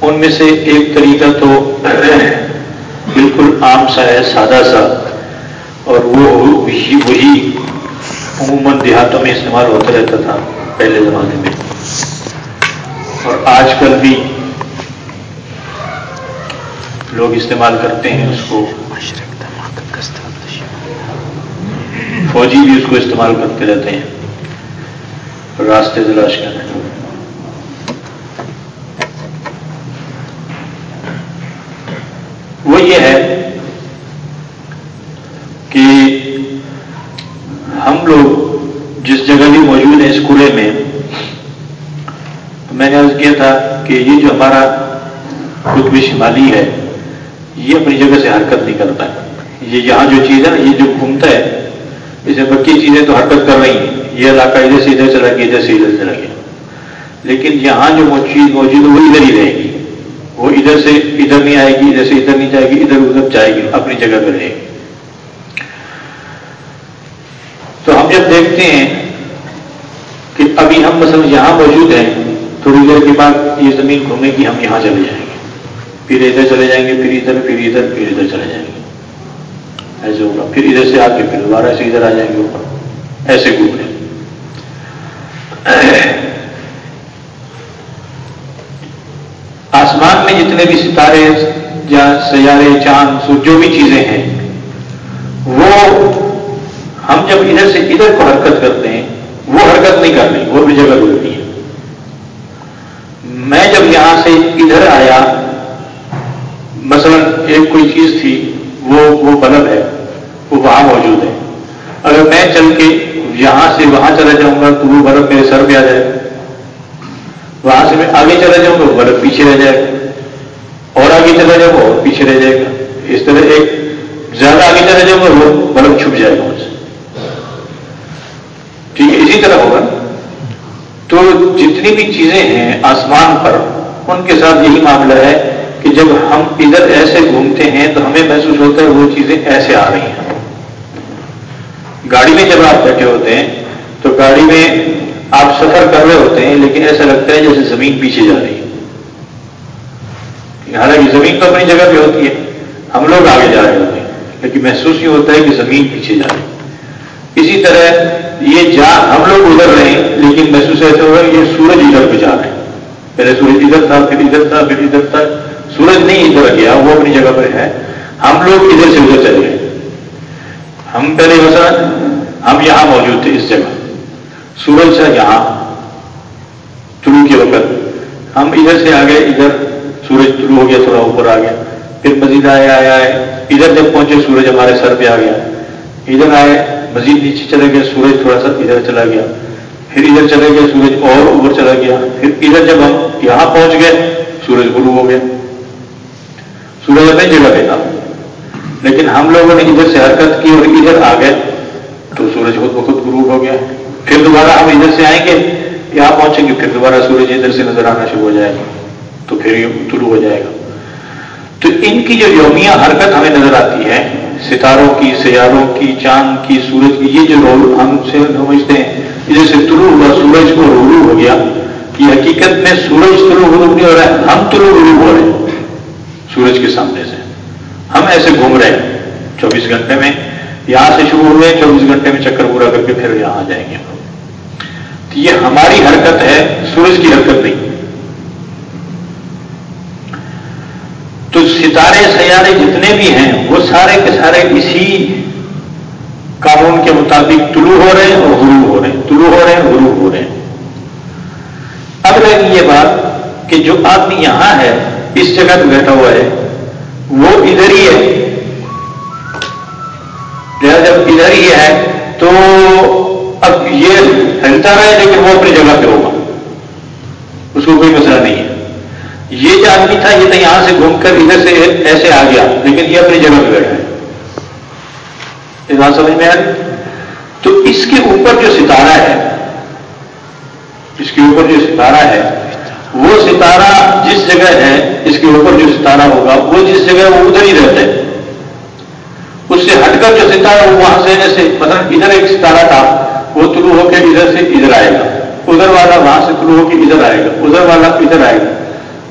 ان میں سے ایک طریقہ تو بالکل عام سا ہے، سادہ سا، اور وہ وہی وہی عموماً دیہاتوں میں استعمال ہوتا رہتا تھا پہلے زمانے میں۔ اور آج کل بھی لوگ استعمال کرتے ہیں اس کو۔ فوجی بھی اس کو استعمال کرتے رہتے ہیں۔ راستے تلاش کرنے وہ یہ ہے کہ ہم لوگ جس جگہ بھی موجود ہیں اس کنویں میں میں نے عرض کیا تھا کہ یہ جو ہمارا قطب شمالی ہے، یہ اپنی جگہ سے حرکت نہیں کرتا۔ ہے یہ یہاں جو چیز ہے نا، یہ جو گھومتا ہے اسے بکی چیزیں تو حرکت کر رہی ہیں۔ یہ علاقہ ادھر سے ادھر چلا گیا، ادھر سے ادھر چلا گیا۔ لیکن یہاں جو چیز موجود ہے، وہ ادھر ہی رہے گی۔ وہ ادھر سے ادھر نہیں آئے گی، ادھر سے ادھر نہیں جائے گی، ادھر ادھر جائے گی، اپنی جگہ پہ رہے گی تو ہم جب دیکھتے ہیں کہ ابھی ہم مثلا یہاں موجود ہیں، تھوڑی دیر کے بعد یہ زمین گھومے گی ہم یہاں چلے جائیں گے۔ پھر ادھر چلے جائیں گے، پھر ادھر پھر ادھر پھر ادھر چلے جائیں گے۔ ایسے ہوگا پھر ادھر سے آ کے پھر دوبارہ سے ادھر آ جائیں گے اوپر۔ ایسے گھومنے (clears throat) آسمان میں جتنے بھی ستارے یا سیارے، چاند جو بھی چیزیں ہیں، وہ ہم جب ادھر سے ادھر کو حرکت کرتے ہیں، وہ حرکت نہیں کر رہی وہ بھی جگہ ہوتی ہے۔ میں جب یہاں سے ادھر آیا، مثلا ایک کوئی چیز تھی، وہ وہ بلب ہے، وہ وہاں موجود ہے۔ اگر میں چل کے یہاں سے وہاں چلا جاؤں گا، تو وہ بلب میرے سر پہ آ جائے۔ وہاں سے میں آگے چلا جاؤں گا، وہ بلب پیچھے رہ جائے۔ گا اور آگے چلا جاؤں گا اور پیچھے رہ جائے گا۔ اس طرح ایک زیادہ آگے چلا جاؤں گا وہ بلب مطلب چھپ جائے گا۔ مجھ سے ٹھیک ہے، اسی طرح ہوگا۔ تو جتنی بھی چیزیں ہیں آسمان پر، ان کے ساتھ یہی معاملہ ہے کہ جب ہم ادھر ایسے گھومتے ہیں تو ہمیں محسوس ہوتا ہے وہ چیزیں ایسے آ رہی ہیں۔ گاڑی میں جب آپ بیٹھے ہوتے ہیں، تو گاڑی میں آپ سفر کر رہے ہوتے ہیں، لیکن ایسا لگتا ہے جیسے زمین پیچھے جا رہی ہے۔ حالانکہ زمین تو اپنی جگہ پہ ہوتی ہے۔ ہم لوگ آگے جا رہے ہوتے ہیں، لیکن محسوس یہ ہوتا ہے کہ زمین پیچھے جا رہی ہے۔ اسی طرح یہ جا، ہم لوگ ادھر رہے لیکن محسوس ایسا ہوگا یہ سورج ادھر پہ جا رہے ہیں پہلے سورج ادھر تھا، پھر ادھر تھا، پھر ادھر تھا۔ سورج نہیں ادھر گیا، وہ اپنی جگہ پہ ہے۔ ہم لوگ ادھر سے ادھر چلے گئے۔ ہم پہلے مثلا، ہم یہاں موجود تھے، اس جگہ۔ سورج تھا یہاں، طلوع کے وقت۔ ہم ادھر سے آ گئے ادھر سورج طلوع ہو گیا تھوڑا اوپر آ گیا۔ پھر مزید آئے آئے آئے ادھر جب پہنچے، سورج ہمارے سر پہ آ گیا۔ ادھر آئے، مزید نیچے چلے گئے سورج تھوڑا سا ادھر چلا گیا۔ پھر ادھر چلے گئے سورج اور اوپر چلا گیا۔ پھر ادھر جب ہم یہاں پہنچ گئے، سورج گرو ہو گیا۔ سورج اپنی جگہ پہ تھا لیکن ہم لوگوں نے ادھر سے حرکت کی اور ادھر آ گئے تو سورج خود بخود غروب ہو گیا۔ پھر دوبارہ ہم ادھر سے آئیں گے، یہاں پہنچیں گے، پھر دوبارہ سورج ادھر سے نظر آنا شروع ہو جائے گا۔ تو پھر یہ ہو جائے گا۔ تو ان کی جو یومیہ حرکت ہمیں نظر آتی ہے ستاروں کی، سیاروں کی، چاند کی، سورج کی، یہ جو رول ہم سے سمجھتے ہیں ادھر سے طلوع ہوا، سورج کو رولو ہو گیا کہ حقیقت میں سورج طلوع غروب نہیں ہو رہا ہے ہم طلوع غروب ہو رہے ہیں۔ سورج کے سامنے سے۔ ہم ایسے گھوم رہے ہیں۔ چوبیس گھنٹے میں یہاں سے شروع ہوئے، چوبیس گھنٹے میں چکر پورا کر کے پھر یہاں آ جائیں گے۔ تو یہ ہماری حرکت ہے، سورج کی حرکت نہیں تو ستارے سیارے جتنے بھی ہیں، وہ سارے کے سارے اسی قانون کے مطابق طلوع ہو رہے ہیں اور غروب ہو رہے ہیں۔ طلوع ہو رہے ہیں غروب ہو رہے ہیں۔ اب رہے گی یہ بات کہ جو آدمی یہاں ہے، اس جگہ پہ بیٹھا ہوا ہے، وہ ادھر ہی ہے۔ جب ادھر ہی ہے، تو اب یہ ہلتا رہے لیکن وہ اپنی جگہ پہ ہوگا۔ اس کو کوئی مسئلہ نہیں ہے۔ یہ جو آدمی تھا، یہ تو یہاں سے گھوم کر ادھر سے ایسے آ گیا، لیکن یہ اپنی جگہ پہ بیٹھا ہے۔ بات سمجھ میں آ تو اس کے اوپر جو ستارہ ہے، اس کے اوپر جو ستارہ ہے، وہ ستارہ جس جگہ ہے، اس کے اوپر جو ستارہ ہوگا، وہ جس جگہ وہ ادھر ہی رہتا ہے۔ اس سے ہٹ کر جو ستارہ وہ وہاں سے جیسے مطلب ادھر ایک ستارہ تھا، وہ طلوع ہو کے ادھر سے ادھر آئے گا۔ ادھر والا وہاں سے طلوع ہو کے ادھر آئے گا۔ ادھر والا ادھر آئے گا۔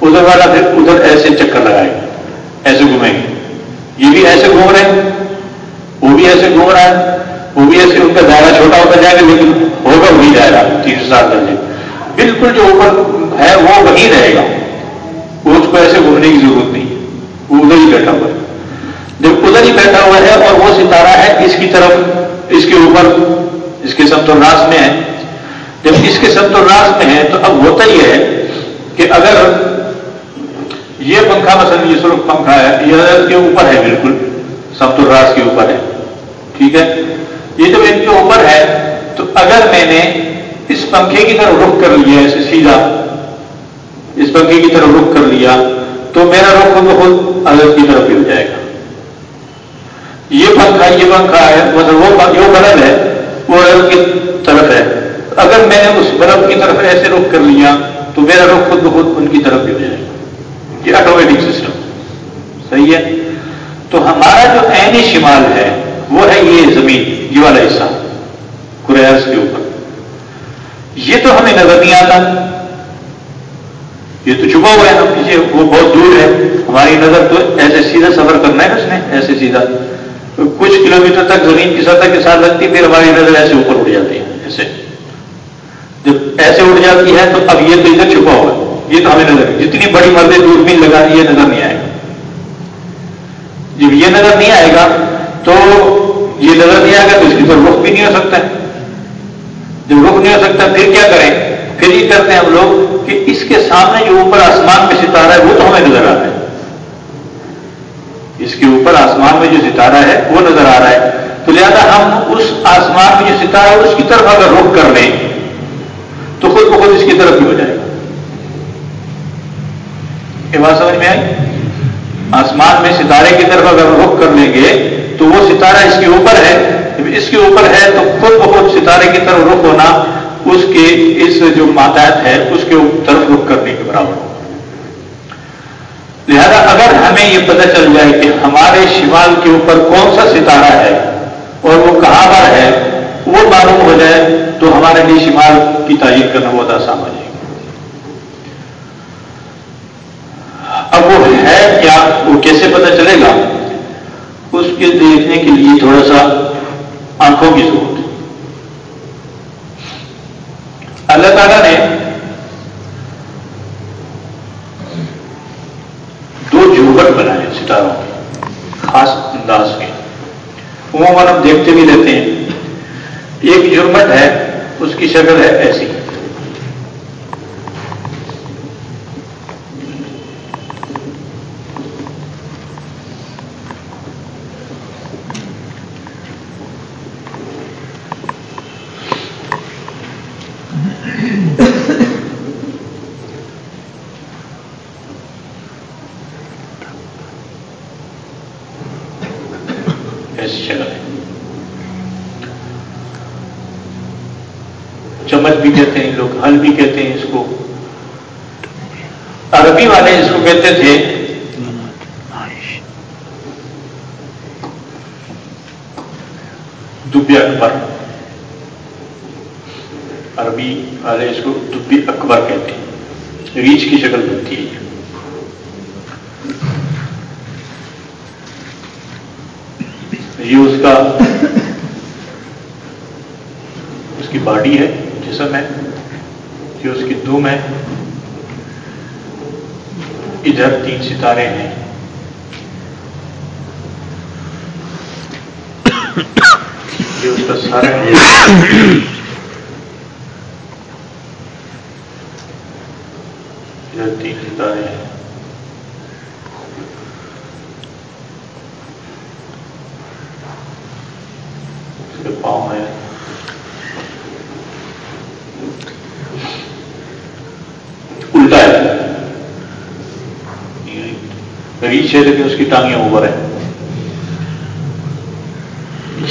ادھر والا پھر ادھر ایسے چکر لگائے گا، ایسے گھومیں گے۔ یہ بھی ایسے گھوم رہے ہیں، وہ بھی ایسے گھوم رہا ہے، وہ بھی ایسے ان کا دائرہ چھوٹا ہوتا جائے گا، لیکن ہوگا وہی دائرہ، تین سو سات درجے۔ بالکل جو اوپر ہے، وہ وہی رہے گا۔ اس کو ایسے گھومنے کی ضرورت نہیں ہے۔ وہ ادھر ہی بیٹھا ہوا ہے۔ جب ادھر ہی بیٹھا ہوا ہے اور وہ ستارہ ہے، اس کی طرف، اس کے اوپر، اس کے سمت راس میں ہے۔ جب اس کے سمت راس میں ہے، تو اب ہوتا ہی ہے کہ اگر یہ پنکھا مثلا یہ سرخ پنکھا ہے، یہ کے اوپر ہے بالکل سمت راس کے اوپر ہے، ٹھیک ہے؟ یہ جب ان کے اوپر ہے، تو اگر میں نے اس پنکھے کی طرف رخ کر لیا اسے سیدھا اس پنکھے کی طرف رخ کر لیا، تو میرا رخ خود بخود الگ کی طرف ہی ہو جائے گا۔ یہ پنکھا یہ پنکھا ہے مطلب وہ جو بلب ہے، وہ الگ کی طرف ہے۔ اگر میں نے اس بلب کی طرف ایسے رخ کر لیا، تو میرا رخ خود بخود ان کی طرف بھی ہو جائے گا۔ یہ آٹومیٹک سسٹم۔ صحیح ہے؟ تو ہمارا جو عین شمال ہے، وہ ہے یہ زمین، یہ والا حصہ قریض کے اوپر۔ یہ تو ہمیں نظر نہیں آتا۔ یہ تو چھپا ہوا ہے نا پیچھے وہ بہت دور ہے۔ ہماری نظر تو ایسے سیدھا سفر کرنا ہے نا اس نے، ایسے سیدھا۔ کچھ کلومیٹر تک زمین کی سطح کے ساتھ لگتی، پھر ہماری نظر ایسے اوپر اٹھ جاتی ہے، ایسے۔ جب ایسے اٹھ جاتی ہے، تو اب یہ تو ادھر چھپا ہوا ہے۔ یہ تو ہمیں نظر جتنی بڑی مرضی دوربین لگا یہ نظر نہیں آئے۔ گا جب یہ نظر نہیں آئے گا تو یہ نظر نہیں آئے گا تو اس کی تو رخ بھی نہیں ہو سکتا۔ جب رخ نہیں ہو سکتا، پھر کیا کریں؟ پھر یہ کرتے ہیں ہم لوگ کہ اس کے سامنے جو اوپر آسمان میں ستارہ ہے، وہ تو ہمیں نظر آ رہا ہے۔ اس کے اوپر آسمان میں جو ستارہ ہے، وہ نظر آ رہا ہے۔ تو لہٰذا ہم اس آسمان میں جو ستارہ ہے، اس کی طرف اگر رخ کر لیں، تو خود بخود اس کی طرف بھی ہو جائے۔ گا یہ بات سمجھ میں آئی؟ آسمان میں ستارے کی طرف اگر رخ کر لیں گے، تو وہ ستارہ اس کے اوپر ہے۔ جب اس کے اوپر ہے، تو خود بخود ستارے کی طرف رخ ہونا اس کے، اس جو ماتحت ہے، اس کے طرف رخ کرنے کے برابر لہذا اگر ہمیں یہ پتہ چل جائے کہ ہمارے شمال کے اوپر کون سا ستارہ ہے اور وہ کہاں پر ہے، وہ معلوم ہو جائے، تو ہمارے لیے شمال کی تعین کرنا بہت آسان ہو جائے اب وہ ہے کیا؟ وہ کیسے پتہ چلے گا؟ اس کے دیکھنے کے لیے تھوڑا سا آنکھوں کی ضرورت ہے۔ اللہ تعالیٰ نے دو جھوٹ بنائے ستاروں کے، خاص انداز کے۔ عموماً ہم دیکھتے بھی رہتے ہیں۔ ایک جرمٹ ہے، اس کی شکل ہے ایسی بھی کہتے ہیں لوگ حل بھی کہتے ہیں اس کو عربی والے اس کو کہتے تھے دبی اکبر عربی والے اس کو دبی اکبر کہتے ہیں ریچھ کی شکل بنتی ہے یہ اس کا اس کی باڈی ہے جسم ہے کہ اس کی دو میں ادھر تین ستارے ہیں۔ یہ اس کا سارا ادھر تین ستارے ہیں اس کے پاؤں ہے ریچ ہے لیکن اس کی ٹانگیں اوور ہے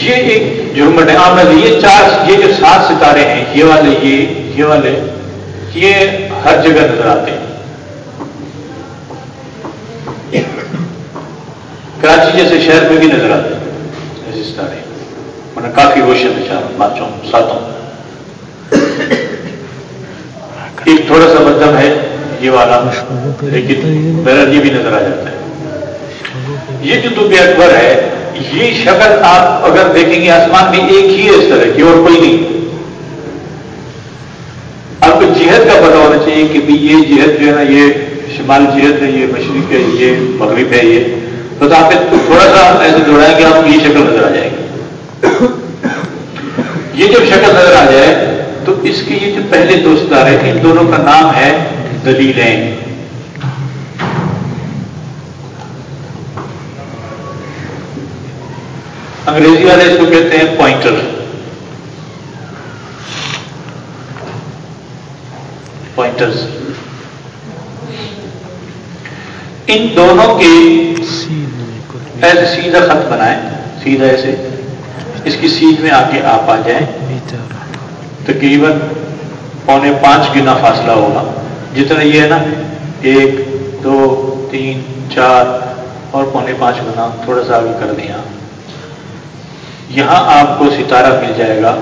یہ ایک جرمٹ ہے۔ عام یہ چار یہ جو سات ستارے ہیں، یہ والے، یہ یہ والے، یہ ہر جگہ نظر آتے ہیں۔ کراچی جیسے شہر میں بھی نظر آتے ہیں۔ ایسے ستارے میں کافی روشن ہے چار پانچوں، ساتوں۔ ایک تھوڑا سا مدم ہے، یہ والا، لیکن میرا یہ بھی نظر آ جاتا ہے۔ یہ جو دبی اکبر ہے، یہ شکل آپ اگر دیکھیں گے، آسمان میں ایک ہی ہے اس طرح کی، اور کوئی نہیں۔ آپ کو جہت کا پتا ہونا چاہیے کہ بھی یہ جہت جو ہے نا، یہ شمال جہت ہے، یہ مشرق ہے، یہ مغرب ہے، یہ۔ تو آپ تھوڑا سا ایسے دوڑائیں گے آپ کو یہ شکل نظر آ جائے گی۔ یہ جب شکل نظر آ جائے، تو اس کے یہ جو پہلے دوست ہیں ان دونوں کا نام ہے دلیلیں انگریزی والے اس کو کہتے ہیں پوائنٹر پوائنٹرز ان دونوں کے ایسے سیدھا خط بنائیں سیدھا ایسے اس کی سیدھ میں آگے آپ آ جائیں تقریباً پونے پانچ گنا فاصلہ ہوگا جتنا یہ ہے نا ایک دو تین چار اور پونے پانچ گنا تھوڑا سا آگے کر دیا یہاں آپ کو ستارہ مل جائے گا۔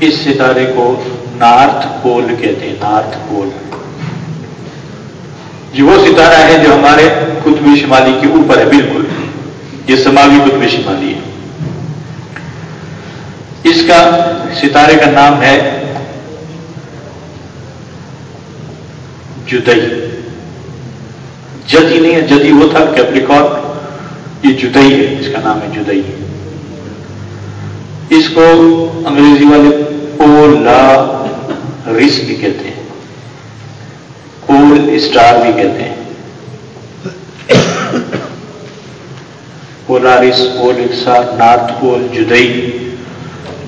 اس ستارے کو نارتھ پول کہتے ہیں، نارتھ پول۔ جو وہ ستارہ ہے جو ہمارے قطب شمالی کے اوپر ہے، بالکل۔ یہ سماوی قطب شمالی ہے۔ اس کا ستارے کا نام ہے جدئی۔ جدی نہیں ہے جدی وہ تھا کیپریکارڈ یہ جدئی ہے، اس کا نام ہے جدئی۔ اس کو انگریزی والے پولا رس بھی کہتے ہیں۔ پول اسٹار بھی کہتے ہیں۔ Polaris pole star north pole جدئی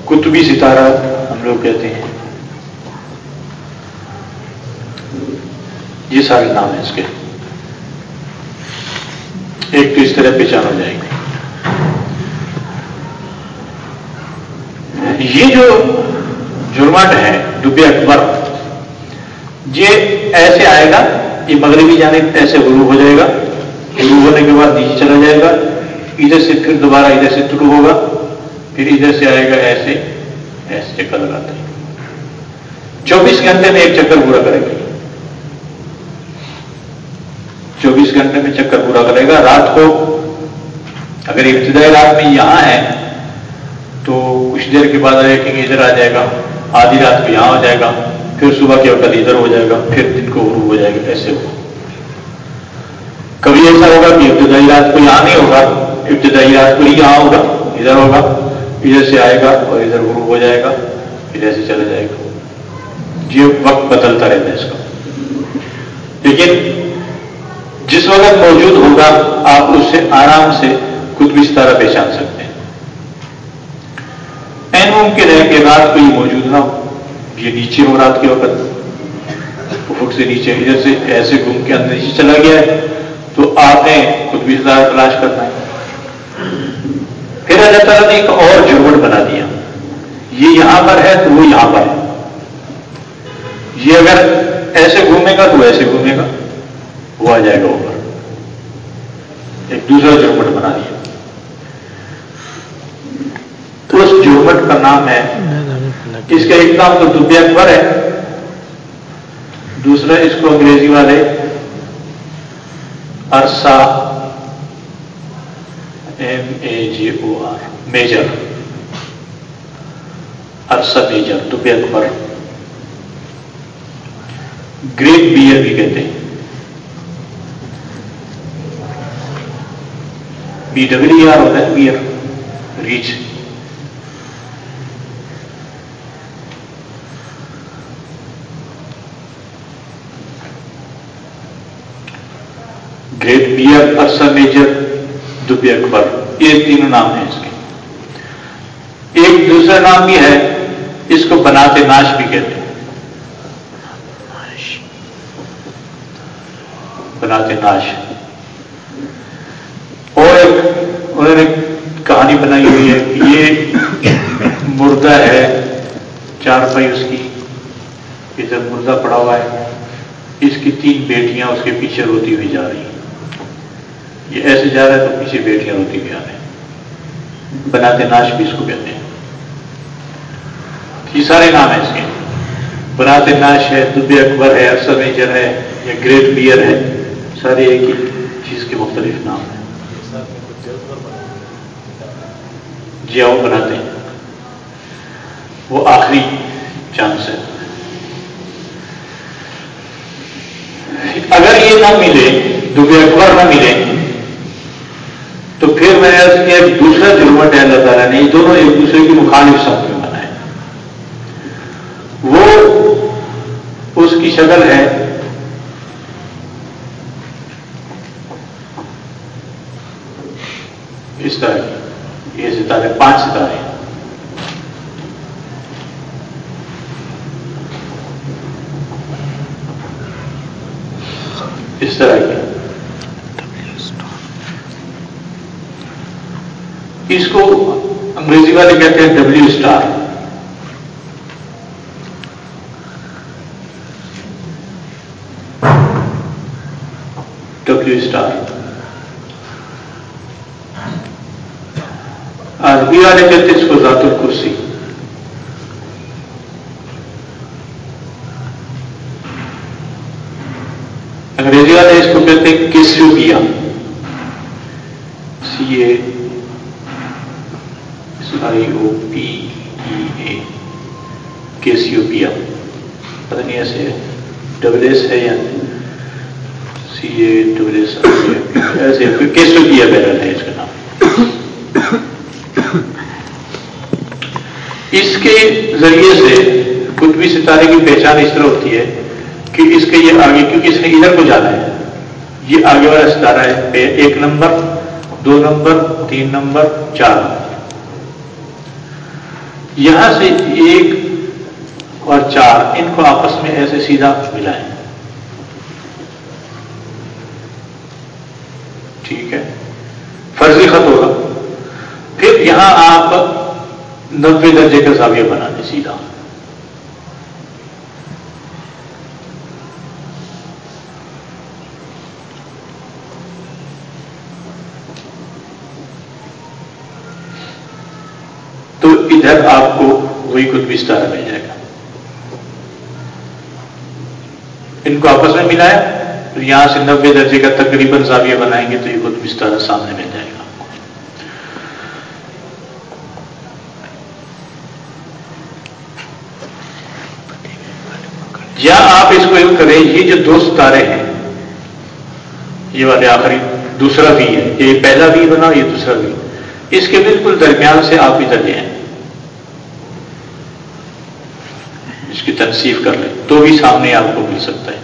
کتبی ستارہ ہم لوگ کہتے ہیں۔ یہ سارے نام ہیں اس کے۔ ایک تو اس طرح پہچان ہو جائے گی یہ جو جرمٹ ہے ڈبے اکبر، یہ ایسے آئے گا، یہ مغربی جانے ایسے غروب ہو جائے گا غروب ہونے کے بعد نیچے چلا جائے گا، ادھر سے پھر دوبارہ ادھر سے طلوع ہوگا، پھر ادھر سے آئے گا ایسے ایسے چکر لگاتے ہیں چوبیس گھنٹے میں ایک چکر پورا کرے گا۔ چوبیس گھنٹے میں چکر پورا کرے گا۔ رات کو اگر ابتدائی رات میں یہاں ہے تو کچھ دیر کے بعد دیکھیں گے ادھر آ جائے گا، آدھی رات کو یہاں ہو جائے گا، پھر صبح کے وقت ادھر ہو جائے گا، پھر دن کو غروب ہو جائے گا، ایسے ہو۔ کبھی ایسا ہوگا کہ ابتدائی رات کو یہاں نہیں ہوگا، ابتدائی رات کو ہی یہاں ہوگا، ادھر ہوگا، ادھر سے آئے گا اور ادھر غروب ہو جائے گا، پھر ایسے چلا جائے گا۔ یہ وقت بدلتا رہتا ہے اس کا۔ لیکن جس وقت موجود ہوگا، آپ اس سے آرام سے خود بھی ستارہ پہچان سکتے این ممکن ہے کہ رات کو یہ موجود نہ ہو۔ یہ نیچے ہو رات کے وقت۔ افق سے نیچے ادھر سے ایسے گھوم کے اندر نیچے چلا گیا ہے۔ تو آپ نے خود بھی ستارہ تلاش کرنا ہے۔ پھر اللہ تعالیٰ نے ایک اور جھوٹ بنا دیا۔ یہ یہاں پر ہے تو وہ یہاں پر ہے۔ یہ اگر ایسے گھومے گا تو ایسے گھومے گا۔ وہ آ جائے گا اوپر۔ ایک دوسرا جھومٹ بنا دیا۔ تو اس جھومٹ کا نام ہے۔ اس کا ایک نام تو دبیا اکبر ہے، دوسرا اس کو انگریزی والے Ursa M A J O R Major Ursa Major دبے اکبر۔ گریٹ بیئر بھی کہتے ہیں۔ بی ڈبلو آر ہوتا ہے بیئر ریچ گریٹ بیئر ارسا میجر دبے اکبر، یہ تینوں نام ہیں اس کے۔ ایک دوسرا نام بھی ہے، اس کو بناتے ناش بھی کہتے ہیں۔ بناتے ناش۔ اور ایک، انہوں نے کہانی بنائی ہوئی ہے کہ یہ مردہ ہے، چار پائی اس کی ادھر مردہ پڑا ہوا ہے، اس کی تین بیٹیاں اس کے پیچھے روتی ہوئی جا رہی ہیں۔ یہ ایسے جا رہا ہے تو پیچھے بیٹیاں ہوتی بھی آ رہے ہیں۔ بناتے ناش بھی اس کو کہتے ہیں۔ یہ سارے نام ہیں اس کے۔ بناتے ناش ہے دبے اکبر ہے ارسا میجر ہے، یا گریٹ بیئر ہے۔ سارے ایک ہی چیز کے مختلف نام ہیں۔ جی ہاں، وہ بناتے ہیں۔ وہ آخری چانس ہے۔ اگر یہ نہ ملے دبے اکبر نہ ملے تو پھر میں نے ایک دوسرا جرمٹ ہے اللہ تعالیٰ نے، یہ دونوں ایک دوسرے کی مخالف سب میں بنائے۔ وہ اس کی شکل ہے۔ اس طرح کی۔ یہ ستارے، پانچ ستارے۔ اس طرح کی۔ اس کو انگریزی والے کہتے ہیں ڈبلو اسٹار ڈبلو اسٹار عربی والے کہتے ہیں اس کو ذات الکرسی. انگریزی والے اس کو کہتے ہیں کیسیوپیا سی اے آئی او پی ای کیسیوپیا پتہ نہیں ایسے ڈبل ایس ہے یا سی اے ڈبل ایس ایسے کیسیوپیا بہرحال ہے اس کا نام اس کے ذریعے سے قطبی ستارے کی پہچان اس طرح ہوتی ہے کہ اس کے یہ آگے کیونکہ اس نے ادھر کو جانا ہے یہ آگے والا ستارہ ہے ایک نمبر دو نمبر تین نمبر چار نمبر یہاں سے ایک اور چار، ان کو آپس میں ایسے سیدھا ملائیں۔ ٹھیک ہے۔ فرضی خط ہوگا۔ پھر یہاں آپ نبے درجے کا زاویہ بنا دیں سیدھا تو ادھر آپ کو وہی بھی مل جائے گا۔ ان کو آپس میں ملایا پھر یہاں سے نبے درجے کا تقریباً زاویہ بنائیں گے تو یہ خود بھی سامنے مل جائے گا۔ یا آپ اس کو کریں، یہ جو دو ستارے ہیں، یہ والے آخری، دوسرا بھی ہے، یہ پہلا بھی بنا یہ دوسرا بھی۔ اس کے بالکل درمیان سے آپ ادھر لے آئیں اس کی تنصیف کر لیں تو بھی سامنے آپ کو مل سکتا ہے۔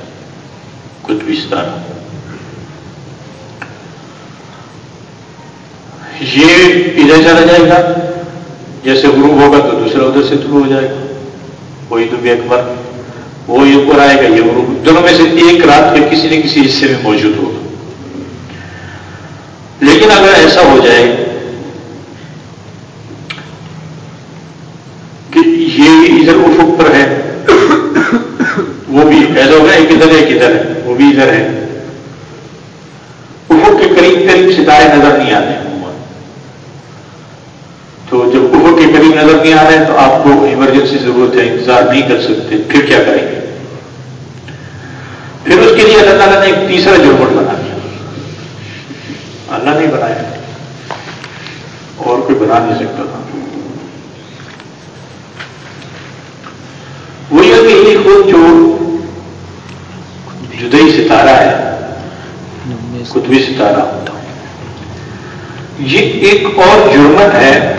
کچھ بھی ستارہ یہ ادھر چلا جائے گا۔ جیسے غروب ہوگا تو دوسرا ادھر سے شروع ہو جائے گا۔ وہی تو بھی اکبر۔ وہ یہ اوپر آئے گا۔ یہ غروب۔ دونوں میں سے ایک رات کے کسی نہ کسی حصے میں موجود ہوگا۔ لیکن اگر ایسا ہو جائے کہ یہ ادھر افق پر ہے وہ ہوگا ایک ادھر ایک ادھر ہے، وہ بھی ادھر ہے۔ افق کے قریب قریب ستارے نظر نہیں آتے تو جب افق کے قریب نظر نہیں آ رہے تو آپ کو ایمرجنسی ضرورت ہے، انتظار نہیں کر سکتے۔ پھر کیا کریں گے؟ پھر اس کے لیے اللہ تعالیٰ نے ایک تیسرا جرمٹ بنا دیا۔ اللہ نہیں بنایا۔ اور کوئی بنا نہیں سکتا تھا۔ وہی ہے کہ خود جو جدئی ستارہ ہے قطبی ستارہ یہ ایک اور جرمٹ ہے۔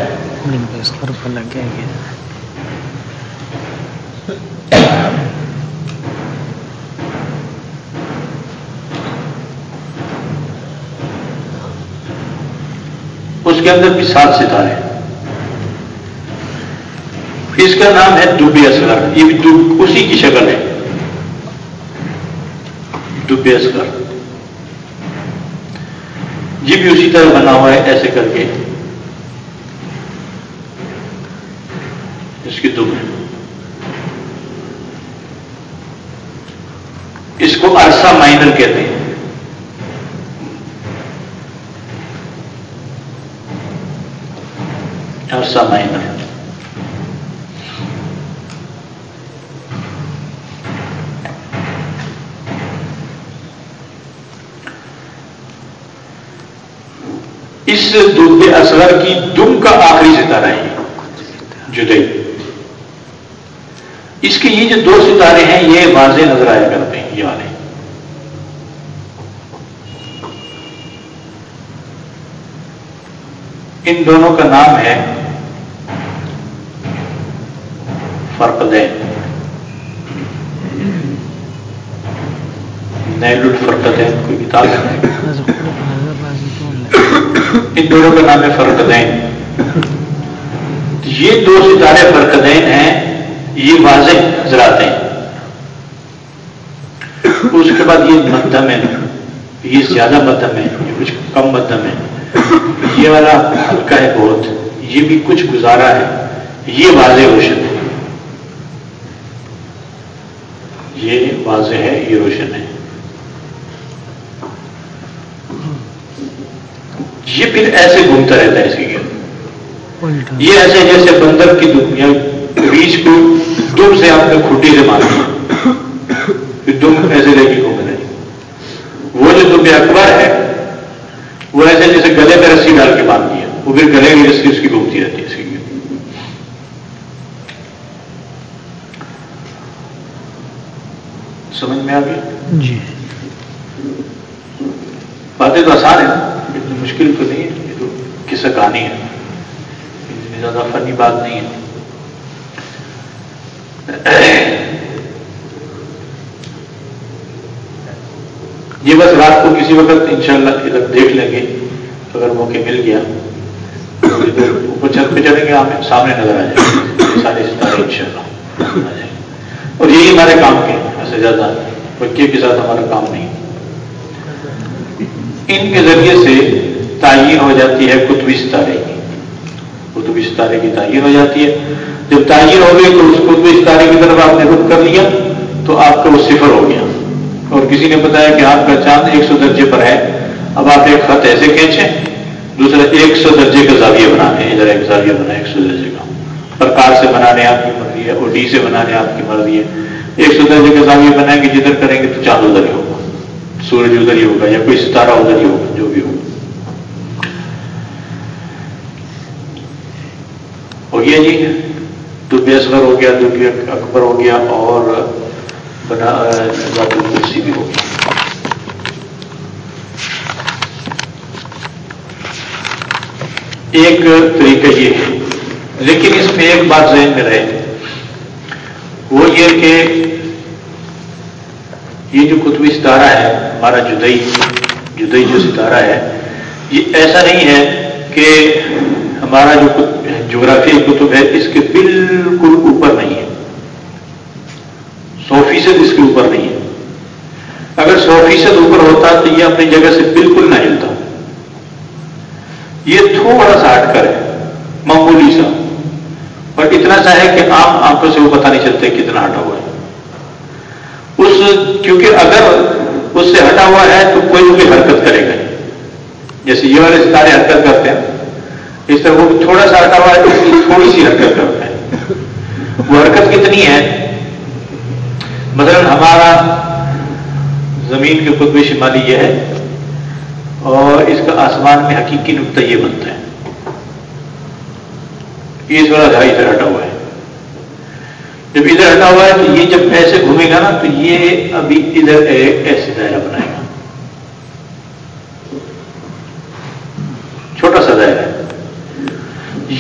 اس کے اندر بھی سات ستارے اس کا نام ہے دبی اصغر۔ یہ بھی اسی کی شکل ہے۔ دبی اصغر۔ یہ بھی اسی طرح بنا ہوا ہے، ایسے کر کے۔ اس کی دم اس کو عرصہ مائنر کہتے ہیں۔ عرصہ مائنر اس دودھ اصغر کی دم کا آخری ستارہ ہے جدئی اس کے یہ جو دو ستارے ہیں، یہ واضح نظر آیا کرتے ہیں یہ والے ان دونوں کا نام ہے فرق دین۔ نیل الفرق دین، کوئی کتاب ہے؟ ان دونوں کا نام ہے فرقدین یہ دو ستارے فرقدین ہیں، یہ واضح نظر ہیں اس کے بعد یہ مدھم ہے، یہ زیادہ مدھم ہے، یہ کچھ کم مدھم ہے۔ یہ والا ہلکا ہے بہت، یہ بھی کچھ گزارا ہے۔ یہ واضح روشن ہے۔ یہ واضح ہے، یہ روشن ہے۔ یہ پھر ایسے گھومتا رہتا ہے اس کے یہ ایسے جیسے بندر کی دنیا بیچ کو دم سے آپ نے کھٹی سے مارا دم ایسے لے کے گھوم رہے۔ وہ جو دم اکبر ہے وہ ایسے جیسے گلے پہ رسی ڈال کے باندھ دیا وہ پھر گلے کی رسی اس کی گھومتی رہتی ہے اس کے سمجھ میں آ گئی؟ جی۔ باتیں تو آسان ہیں۔ مشکل تو نہیں ہے، یہ تو کس کہانی ہے۔ اتنی زیادہ فنی بات نہیں ہے۔ یہ بس رات کو کسی وقت انشاءاللہ ادھر دیکھ لیں گے، اگر موقع مل گیا۔ اوپر چھت پہ چلیں گے ہمیں سامنے نظر آ جائے گا سارے ستارے ان شاء اللہ اور یہی ہمارے کام کے ایسے زیادہ بچے کے ساتھ ہمارا کام نہیں۔ ان کے ذریعے سے تعین ہو جاتی ہے کتبی ستارے کی۔ کتبی ستارے کی تعین ہو جاتی ہے۔ جب تعین ہو گئی تو اس کتبی ستارے کی طرف آپ نے رخ کر لیا تو آپ کا وہ صفر ہو گیا۔ اور کسی نے بتایا کہ آپ کا چاند ایک سو درجے پر ہے۔ اب آپ ایک خط ایسے کھینچیں، دوسرا ایک سو درجے کا زاویہ بنانے ادھر ایک زاویہ بنا، ایک سو درجے کا۔ پرکار سے بنانے آپ کی مرضی ہے اور ڈی سے بنانے آپ کی مرضی ہے۔ ایک سو درجے کا زاویہ بنائیں گے، جدھر کریں گے تو چاند ادھر ہی ہوگا۔ سورج ادھر ہی ہوگا یا کوئی ستارہ ادھر ہی ہوگا، جو بھی ہوگا۔ ہو گیا جی۔ دبی اصغر ہو گیا دبی اکبر ہو گیا اور بنا کرسی بھی ہو گیا۔ ایک طریقہ یہ ہے۔ لیکن اس میں ایک بات ذہن میں رہے۔ وہ یہ کہ یہ جو کتبی ستارہ ہے، ہمارا جدئی جدئی جو ستارہ ہے، یہ ایسا نہیں ہے کہ ہمارا جو جغرافی کتب ہے، اس کے بالکل اوپر نہیں ہے۔ سو فیصد اس کے اوپر نہیں ہے۔ اگر سو فیصد اوپر ہوتا تو یہ اپنی جگہ سے بالکل نہ ہلتا۔ یہ تھوڑا سا ہٹ کر ہے، معمولی سا۔ اور اتنا سا ہے کہ عام آنکھوں سے وہ پتہ نہیں چلتے کتنا ہٹا ہوا ہے۔ اس کیونکہ اگر اس سے ہٹا ہوا ہے تو کوئی بھی حرکت کرے گا جیسے یہ والے ستارے حرکت کرتے ہیں۔ اس طرح وہ تھوڑا سا ہٹا ہوا ہے اس کی تھوڑی سی حرکت کرتا ہے۔ وہ حرکت کتنی ہے؟ مثلا ہمارا زمین کے قطب شمالی یہ ہے اور اس کا آسمان میں حقیقی نقطہ یہ بنتا ہے۔ یہ تھوڑا ڈھائی ادھر ہٹا ہوا ہے۔ جب ادھر ہٹا ہوا ہے تو یہ جب ایسے گھومے گا نا تو یہ ابھی ادھر ایسے دائرہ بنائے گا۔ چھوٹا سا دائرہ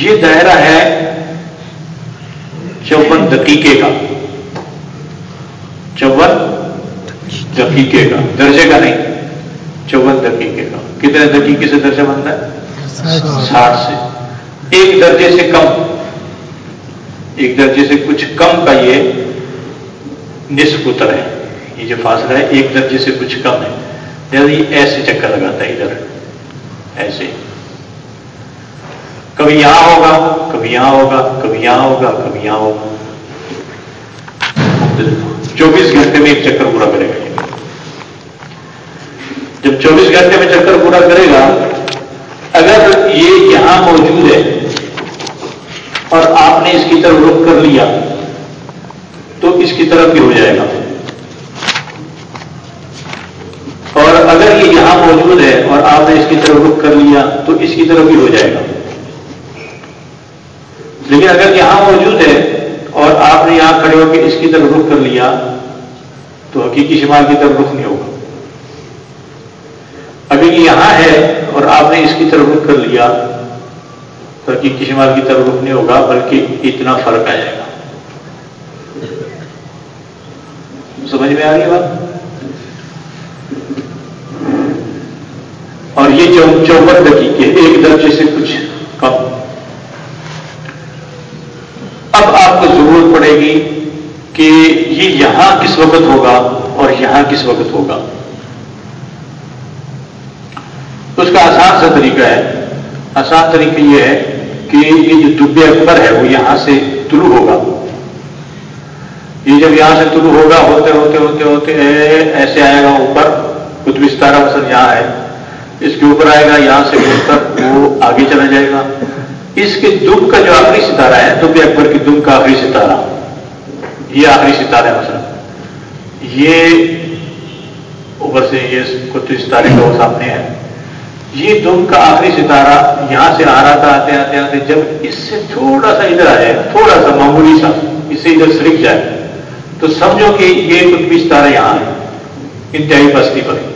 یہ دائرہ ہے چوپن دقیقے کا۔ چون دقیقے کا۔ درجے کا نہیں چون دقیقے کا۔ کتنے دقیقے سے درجہ بنتا ہے؟ ساٹھ سے۔ ایک درجے سے کم۔ ایک درجے سے کچھ کم کا یہ نصف اتر ہے۔ یہ جو فاصلہ ہے، ایک درجے سے کچھ کم ہے۔ یعنی ایسے چکر لگاتا ہے ادھر۔ ایسے۔ کبھی یہاں ہوگا، کبھی یہاں ہوگا، کبھی یہاں ہوگا، کبھی یہاں ہوگا۔ چوبیس گھنٹے میں ایک چکر پورا کرے گا۔ جب چوبیس گھنٹے میں چکر پورا کرے گا، اگر یہ یہاں موجود ہے اور آپ نے اس کی طرف رخ کر لیا، تو اس کی طرف بھی ہو جائے گا۔ اور اگر یہ یہاں موجود ہے اور آپ نے اس کی طرف رخ کر لیا، تو اس کی طرف بھی ہو جائے گا۔ لیکن اگر یہاں موجود ہے اور آپ نے یہاں کھڑے ہو کے اس کی طرف رخ کر لیا، تو حقیقی شمال کی طرف رخ نہیں ہوگا۔ اگر یہ یہاں ہے اور آپ نے اس کی طرف رخ کر لیا، تو حقیقی شمال کی طرف رخ نہیں ہوگا، بلکہ اتنا فرق آ جائے گا۔ سمجھ میں آ رہی بات؟ اور یہ چوبن دقیقے، ایک درجے سے کچھ کم۔ اب آپ کو ضرورت پڑے گی کہ یہ یہاں کس وقت ہوگا اور یہاں کس وقت ہوگا۔ اس کا آسان سا طریقہ ہے۔ آسان طریقہ یہ ہے کہ یہ جو دب اکبر ہے وہ یہاں سے طلوع ہوگا۔ یہ جب یہاں سے طلوع ہوگا، ہوتے ہوتے ہوتے ہوتے ایسے آئے گا اوپر کچھ ستارہ مثلا یہاں ہے۔ اس کے اوپر آئے گا، یہاں سے کر وہ آگے چلا جائے گا۔ اس کے دم کا جو آخری ستارہ ہے دب اکبر کی دم کا آخری ستارہ، یہ آخری ستارہ ہے مثلا۔ یہ اوپر سے یہ کچھ ستارے کا وہ سامنے ہے۔ یہ دم کا آخری ستارہ یہاں سے آ رہا تھا، آتے آتے آتے جب اس سے تھوڑا سا ادھر آ جائے، تھوڑا سا معمولی سا، اس سے ادھر سرک جائے۔ تو سمجھو کہ یہ قطبی ستارہ یہاں ہے، انتہائی بستی پر۔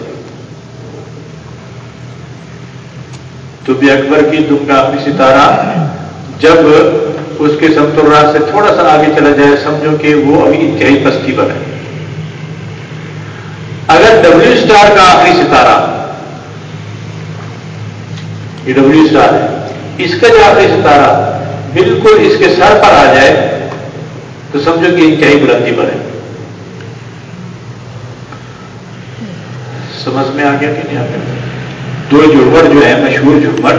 تو بھی اکبر کی دم کا آخری ستارہ جب اس کے سمتور سے تھوڑا سا آگے چلا جائے، سمجھو کہ وہ ابھی انتہائی پستی پر ہے۔ اگر ڈبلو اسٹار کا آخری ستارہ، یہ ڈبلو اسٹار ہے، اس کا جو آخری ستارہ بالکل اس کے سر پر آ جائے، تو سمجھو کہ انتہائی بلندی پر ہے۔ سمجھ میں آ گیا کہ نہیں آ گیا؟ دو جھومر جو ہے مشہور جھومر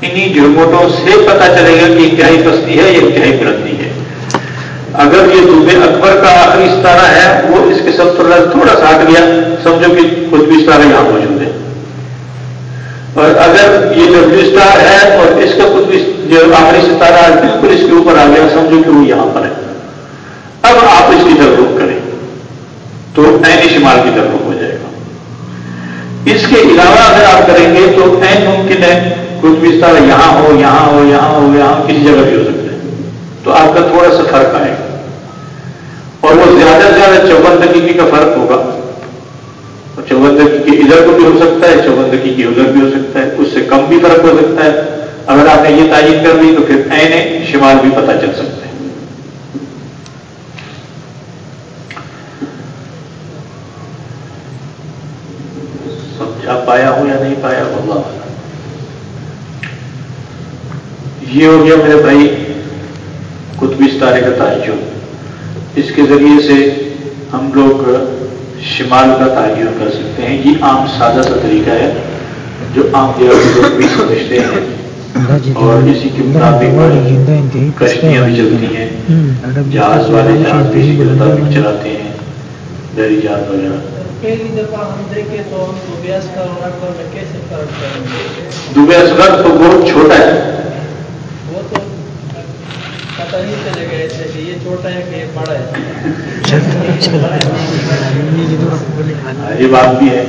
انہیں جھومٹوں سے پتا چلے گا کہ انتہائی پستی ہے یا انتہائی بلندی ہے۔ اگر یہ دبے اکبر کا آخری ستارہ ہے، وہ اس کے سب تھوڑا سا ہٹ گیا۔ سمجھو کہ خود بھی ستارہ یہاں موجود ہے اور اگر یہ ڈبلو اسٹار ہے اور اس کا کچھ بھی جو آخری ستارہ ہے، بالکل اس کے اوپر آ گیا، سمجھو کہ وہ یہاں پر ہے۔ اب آپ اس کی طرف رخ کریں تو این شمال کی طرف ہو جائے گا۔ اس کے علاوہ اگر کریں گے تو این ممکن ہے، کچھ بھی ستارہ یہاں ہو یہاں ہو یہاں ہو، یہاں کسی جگہ بھی ہو سکتا ہے۔ تو آپ کا تھوڑا سا فرق آئے گا۔ اور وہ زیادہ سے زیادہ چوبن دقیقے کا فرق ہوگا۔ چوبندگی کی ادھر کو بھی ہو سکتا ہے چوبندگی کی ادھر بھی ہو سکتا ہے۔ اس سے کم بھی فرق ہو سکتا ہے۔ اگر آپ نے یہ تعین کر لی تو پھر این شمال بھی پتہ چل سکتے ہیں سمجھا پایا ہوں یا نہیں پایا اللہ یہ ہو گیا میرے بھائی قطبی ستارے کا تعجب اس کے ذریعے سے ہم لوگ شمال کا تعین کر سکتے ہیں۔ یہ عام سادہ سا طریقہ ہے جو عام لوگ بھی سمجھتے ہیں۔ اور اسی کے مطابق کشتیاں بھی چلتی ہیں، جہاز والے جہاز بھی اسی کے مطابق چلاتے ہیں، دہلی جہاز وغیرہ۔ پہلی دفعہ ہم دیکھیں تو ہم دوبیاس کا اور میں کیسے فرق کریں گے دوبیاس تو بہت چھوٹا ہے وہ تو پتہ نہیں چلے گا ایسے کہ یہ چھوٹا ہے کہ یہ بڑا ہے یہ بات بھی ہے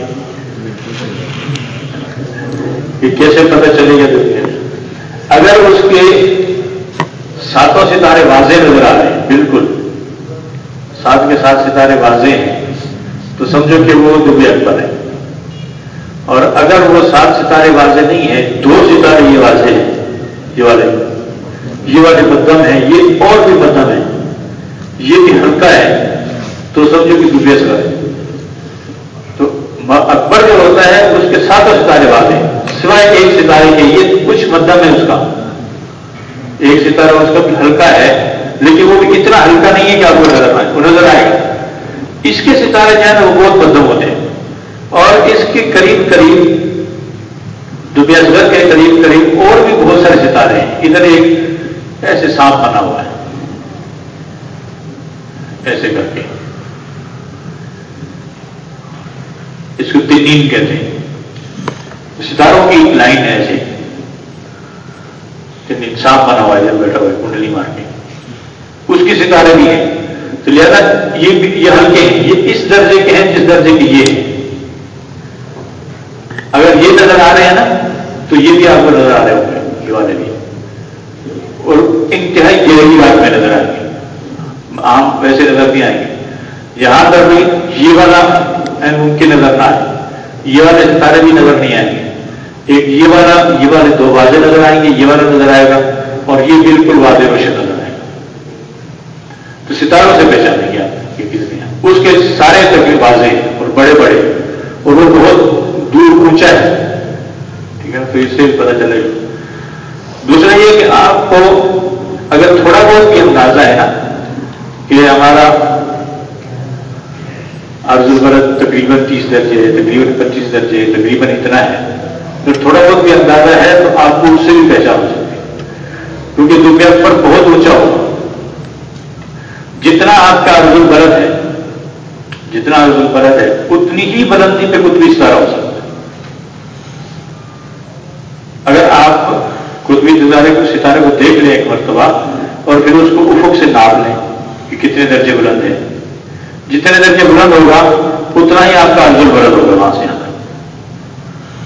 کہ کیسے پتہ چلے گا دنیا اگر اس کے ساتوں ستارے واضح نظر آ رہے ہیں بالکل سات کے ساتھ ستارے واضح ہیں تو سمجھو کہ وہ دبی اکبر ہے۔ اور اگر وہ سات ستارے واضح نہیں ہیں، دو ستارے یہ واضح ہیں، یہ والے۔ یہ والے مدم ہیں، یہ اور بھی مدم ہے یہ بھی ہلکا ہے، تو سمجھو کہ دوسرے سر ہے تو اکبر جو ہوتا ہے، اس کے ساتھ ستارے والے سوائے ایک ستارے کے یہ کچھ مدم ہے اس کا۔ ایک ستارہ اس کا بھی ہلکا ہے، لیکن وہ بھی اتنا ہلکا نہیں ہے کہ آپ کو نظر آئے۔ وہ نظر آئے۔ گا اس کے ستارے جو ہے نا وہ بہت مدم ہوتے ہیں۔ اور اس کے قریب قریب دبیاسگر کے قریب قریب اور بھی بہت سارے ستارے ہیں۔ ادھر ایک ایسے سانپ بنا ہوا ہے۔ ایسے کر کے۔ اس کو تین کہتے ہیں۔ ستاروں کی ایک لائن ہے ایسے۔ سانپ بنا ہوا ہے جب بیٹھا ہوا ہے، کنڈلی مار کے۔ اس کی ستارے بھی ہیں۔ تو لہذا یہ یہ ہلکے ہیں۔ یہ اس درجے کے ہیں جس درجے کے یہ ہیں۔ اگر یہ نظر آ رہے ہیں نا، تو یہ بھی آپ کو نظر آ رہے ہوں گے۔ یہ والے بھی۔ اور انتہائی گہری رات میں نظر آئیں گے عام ویسے نظر نہیں آئیں گے یہاں پر بھی یہ والا ممکن نظر نہ آئے یہ والے ستارے بھی نظر نہیں آئیں گے۔ ایک یہ والا، یہ والے دو واضح نظر آئیں گے، یہ والا نظر آئے گا اور یہ بالکل واضح روشن نظر آئے گا تو ستاروں سے پہچانیں گے آپ یہ کتنے ہیں اس کے سارے تکلیف واضح ہیں اور بڑے بڑے اور وہ بہت دور اونچا ہے۔ ٹھیک ہے، تو اس سے بھی پتہ چلے۔ گا دوسرا یہ کہ آپ کو اگر تھوڑا بہت بھی اندازہ ہے نا کہ ہمارا عرض البرت تقریباً تیس درجے ہے تقریباً پچیس درجے ہے تقریباً اتنا ہے اگر تھوڑا بہت بھی اندازہ ہے تو آپ کو اس سے بھی پہچان ہو سکتی کیونکہ دنیا پر بہت اونچا ہوگا۔ جتنا آپ کا عرض البرت ہے، جتنا عرض البرت ہے، اتنی ہی بلندی پہ کچھ بھی ستارہ ہو سکتا ہے۔ اگر آپ قطبی ستارے کو ستارے کو دیکھ لیں ایک مرتبہ اور پھر اس کو افق سے ناپ لیں کہ کتنے درجے بلند ہیں۔ جتنے درجے بلند ہوگا، اتنا ہی آپ کا ارجن برد ہوگا وہاں سے۔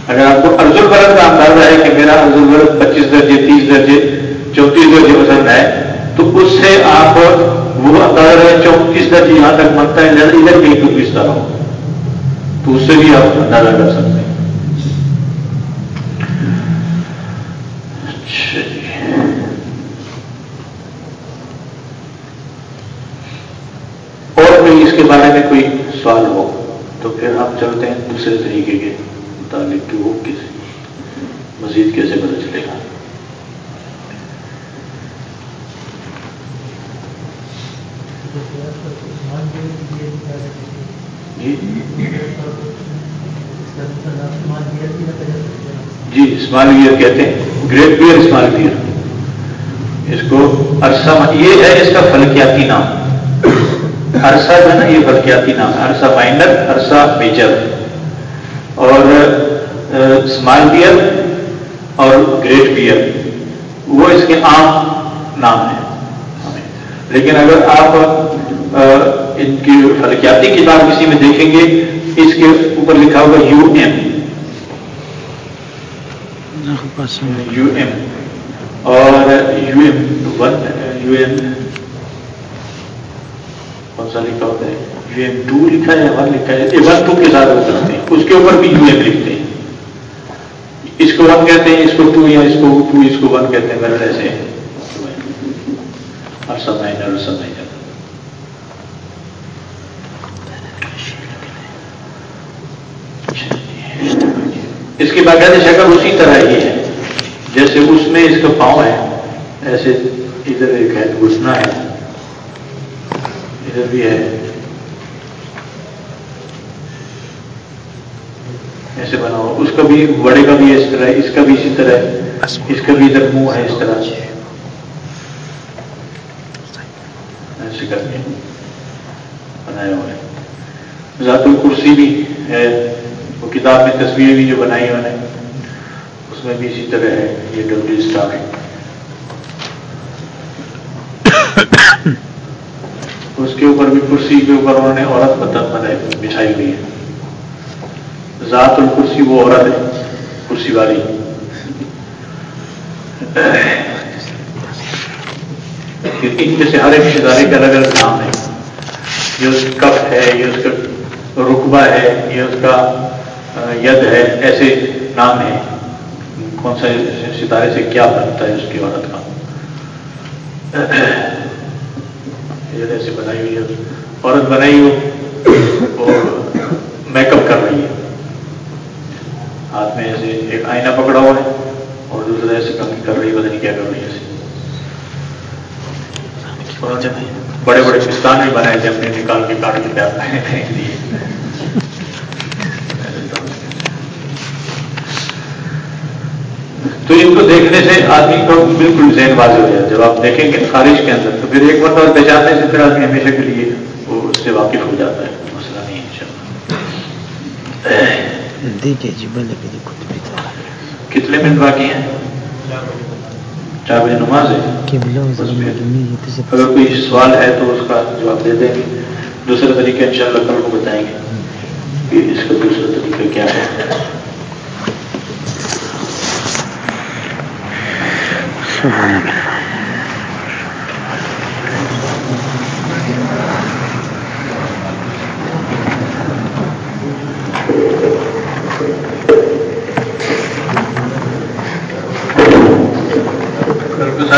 اگر آپ کو ارض البرد کا اندازہ ہے کہ میرا ارض البرد پچیس درجے، تیس درجے، چونتیس درجے پسند ہے، تو اس سے آپ وہ اندازہ ہے چونتیس درجے یہاں تک بنتا ہے ادھر کہیں کو پستا رہو تو اس سے بھی آپ اندازہ کر سکتے ہیں۔ اچھا۔ اور کوئی اس کے بارے میں کوئی سوال ہو تو پھر ہم چلتے ہیں دوسرے طریقے کے مطابق کہ وہ کس مزید کیسے پتہ چلے گا۔ جی اسمال ویئر کہتے ہیں، گریٹ بیئر اسمال ویئر اس کو عرصہ یہ ہے اس کا فلکیاتی نام۔ عرصہ جو ہے نا، یہ فلکیاتی نام ہے۔ عرصہ مائنر، عرصہ میجر۔ اور اسمال بیئر اور گریٹ بیئر وہ اس کے عام نام ہیں۔ لیکن اگر آپ ان کی فلکیاتی کتاب کسی میں دیکھیں گے اس کے اوپر لکھا ہوگا یو ایم۔ U M. اور U M one U M کون سا لکھا ہوتا ہے؟ یو ایم ٹو لکھا ہے ون لکھا ہے؟ ون ٹو کے ساتھ وہ کرتے ہیں اس کے اوپر بھی یو ایم لکھتے ہیں۔ اس کو ون کہتے ہیں اس کو ٹو یا اس کو ٹو اس کو ون کہتے ہیں۔ میرے ایسے ہر سمے ہر سمے اس کی باقاعدہ شکل اسی طرح ہی ہے۔ جیسے اس میں اس کا پاؤں ہے، ایسے ادھر ایک ہے، گھسنا ہے۔ ادھر بھی ہے۔ ایسے بنا ہوا اس کا بھی بڑے کا بھی اس طرح، اس کا بھی اسی طرح۔ ہے اس کا بھی ادھر منہ ہے، اس طرح ایسے کر کے بنایا ہوا ہے۔ ذات الکرسی بھی ہے۔ وہ کتاب میں تصویر بھی جو بنائی انہوں نے، اس میں بھی اسی طرح ہے۔ یہ ڈبلو اسٹار اس کے اوپر بھی کرسی کے اوپر انہوں نے عورت بدت بنائی بچھائی ہوئی ہے۔ ذات الکرسی وہ عورت ہے، کرسی والی۔ ان میں سے ہر ایک ادارے کا الگ الگ نام ہے۔ یہ اس کا کف ہے، یہ اس کا رقبہ ہے، یہ اس کا ید ہے، ایسے نام ہے کون سا ستارے سے کیا بنتا ہے اس کی عورت کا؟ ایسے بنائی ہوئی ہے۔ عورت بنائی ہو اور میک اپ کر رہی ہے۔ ہاتھ میں ایسے ایک آئینہ پکڑا ہوا ہے اور دوسرا ایسے کم کر رہی ہے، پتہ نہیں کیا کر رہی ہے۔ ایسے بڑے بڑے پستان بھی بنائے تھے اپنے نکال کے کاٹ کے پیار تو ان کو دیکھنے سے آدمی کو بالکل ذہن واضح ہو جائے۔ جب آپ دیکھیں گے خارج کے اندر تو پھر ایک مرتبہ پہچاننے سے پھر آدمی ہمیشہ کے لیے وہ اس سے واقف ہو جاتا ہے۔ مسئلہ نہیں کتنے منٹ باقی ہیں؟ بجے نماز ہے۔ اگر کوئی سوال ہے تو اس کا جواب دے دیں گے۔ دوسرا طریقہ ان شاء اللہ کل کو بتائیں گے کہ اس کا دوسرا طریقہ کیا ہے۔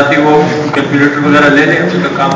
ساتھ ہی وہ کیلکولیٹر وغیرہ لے لیں اس کا کام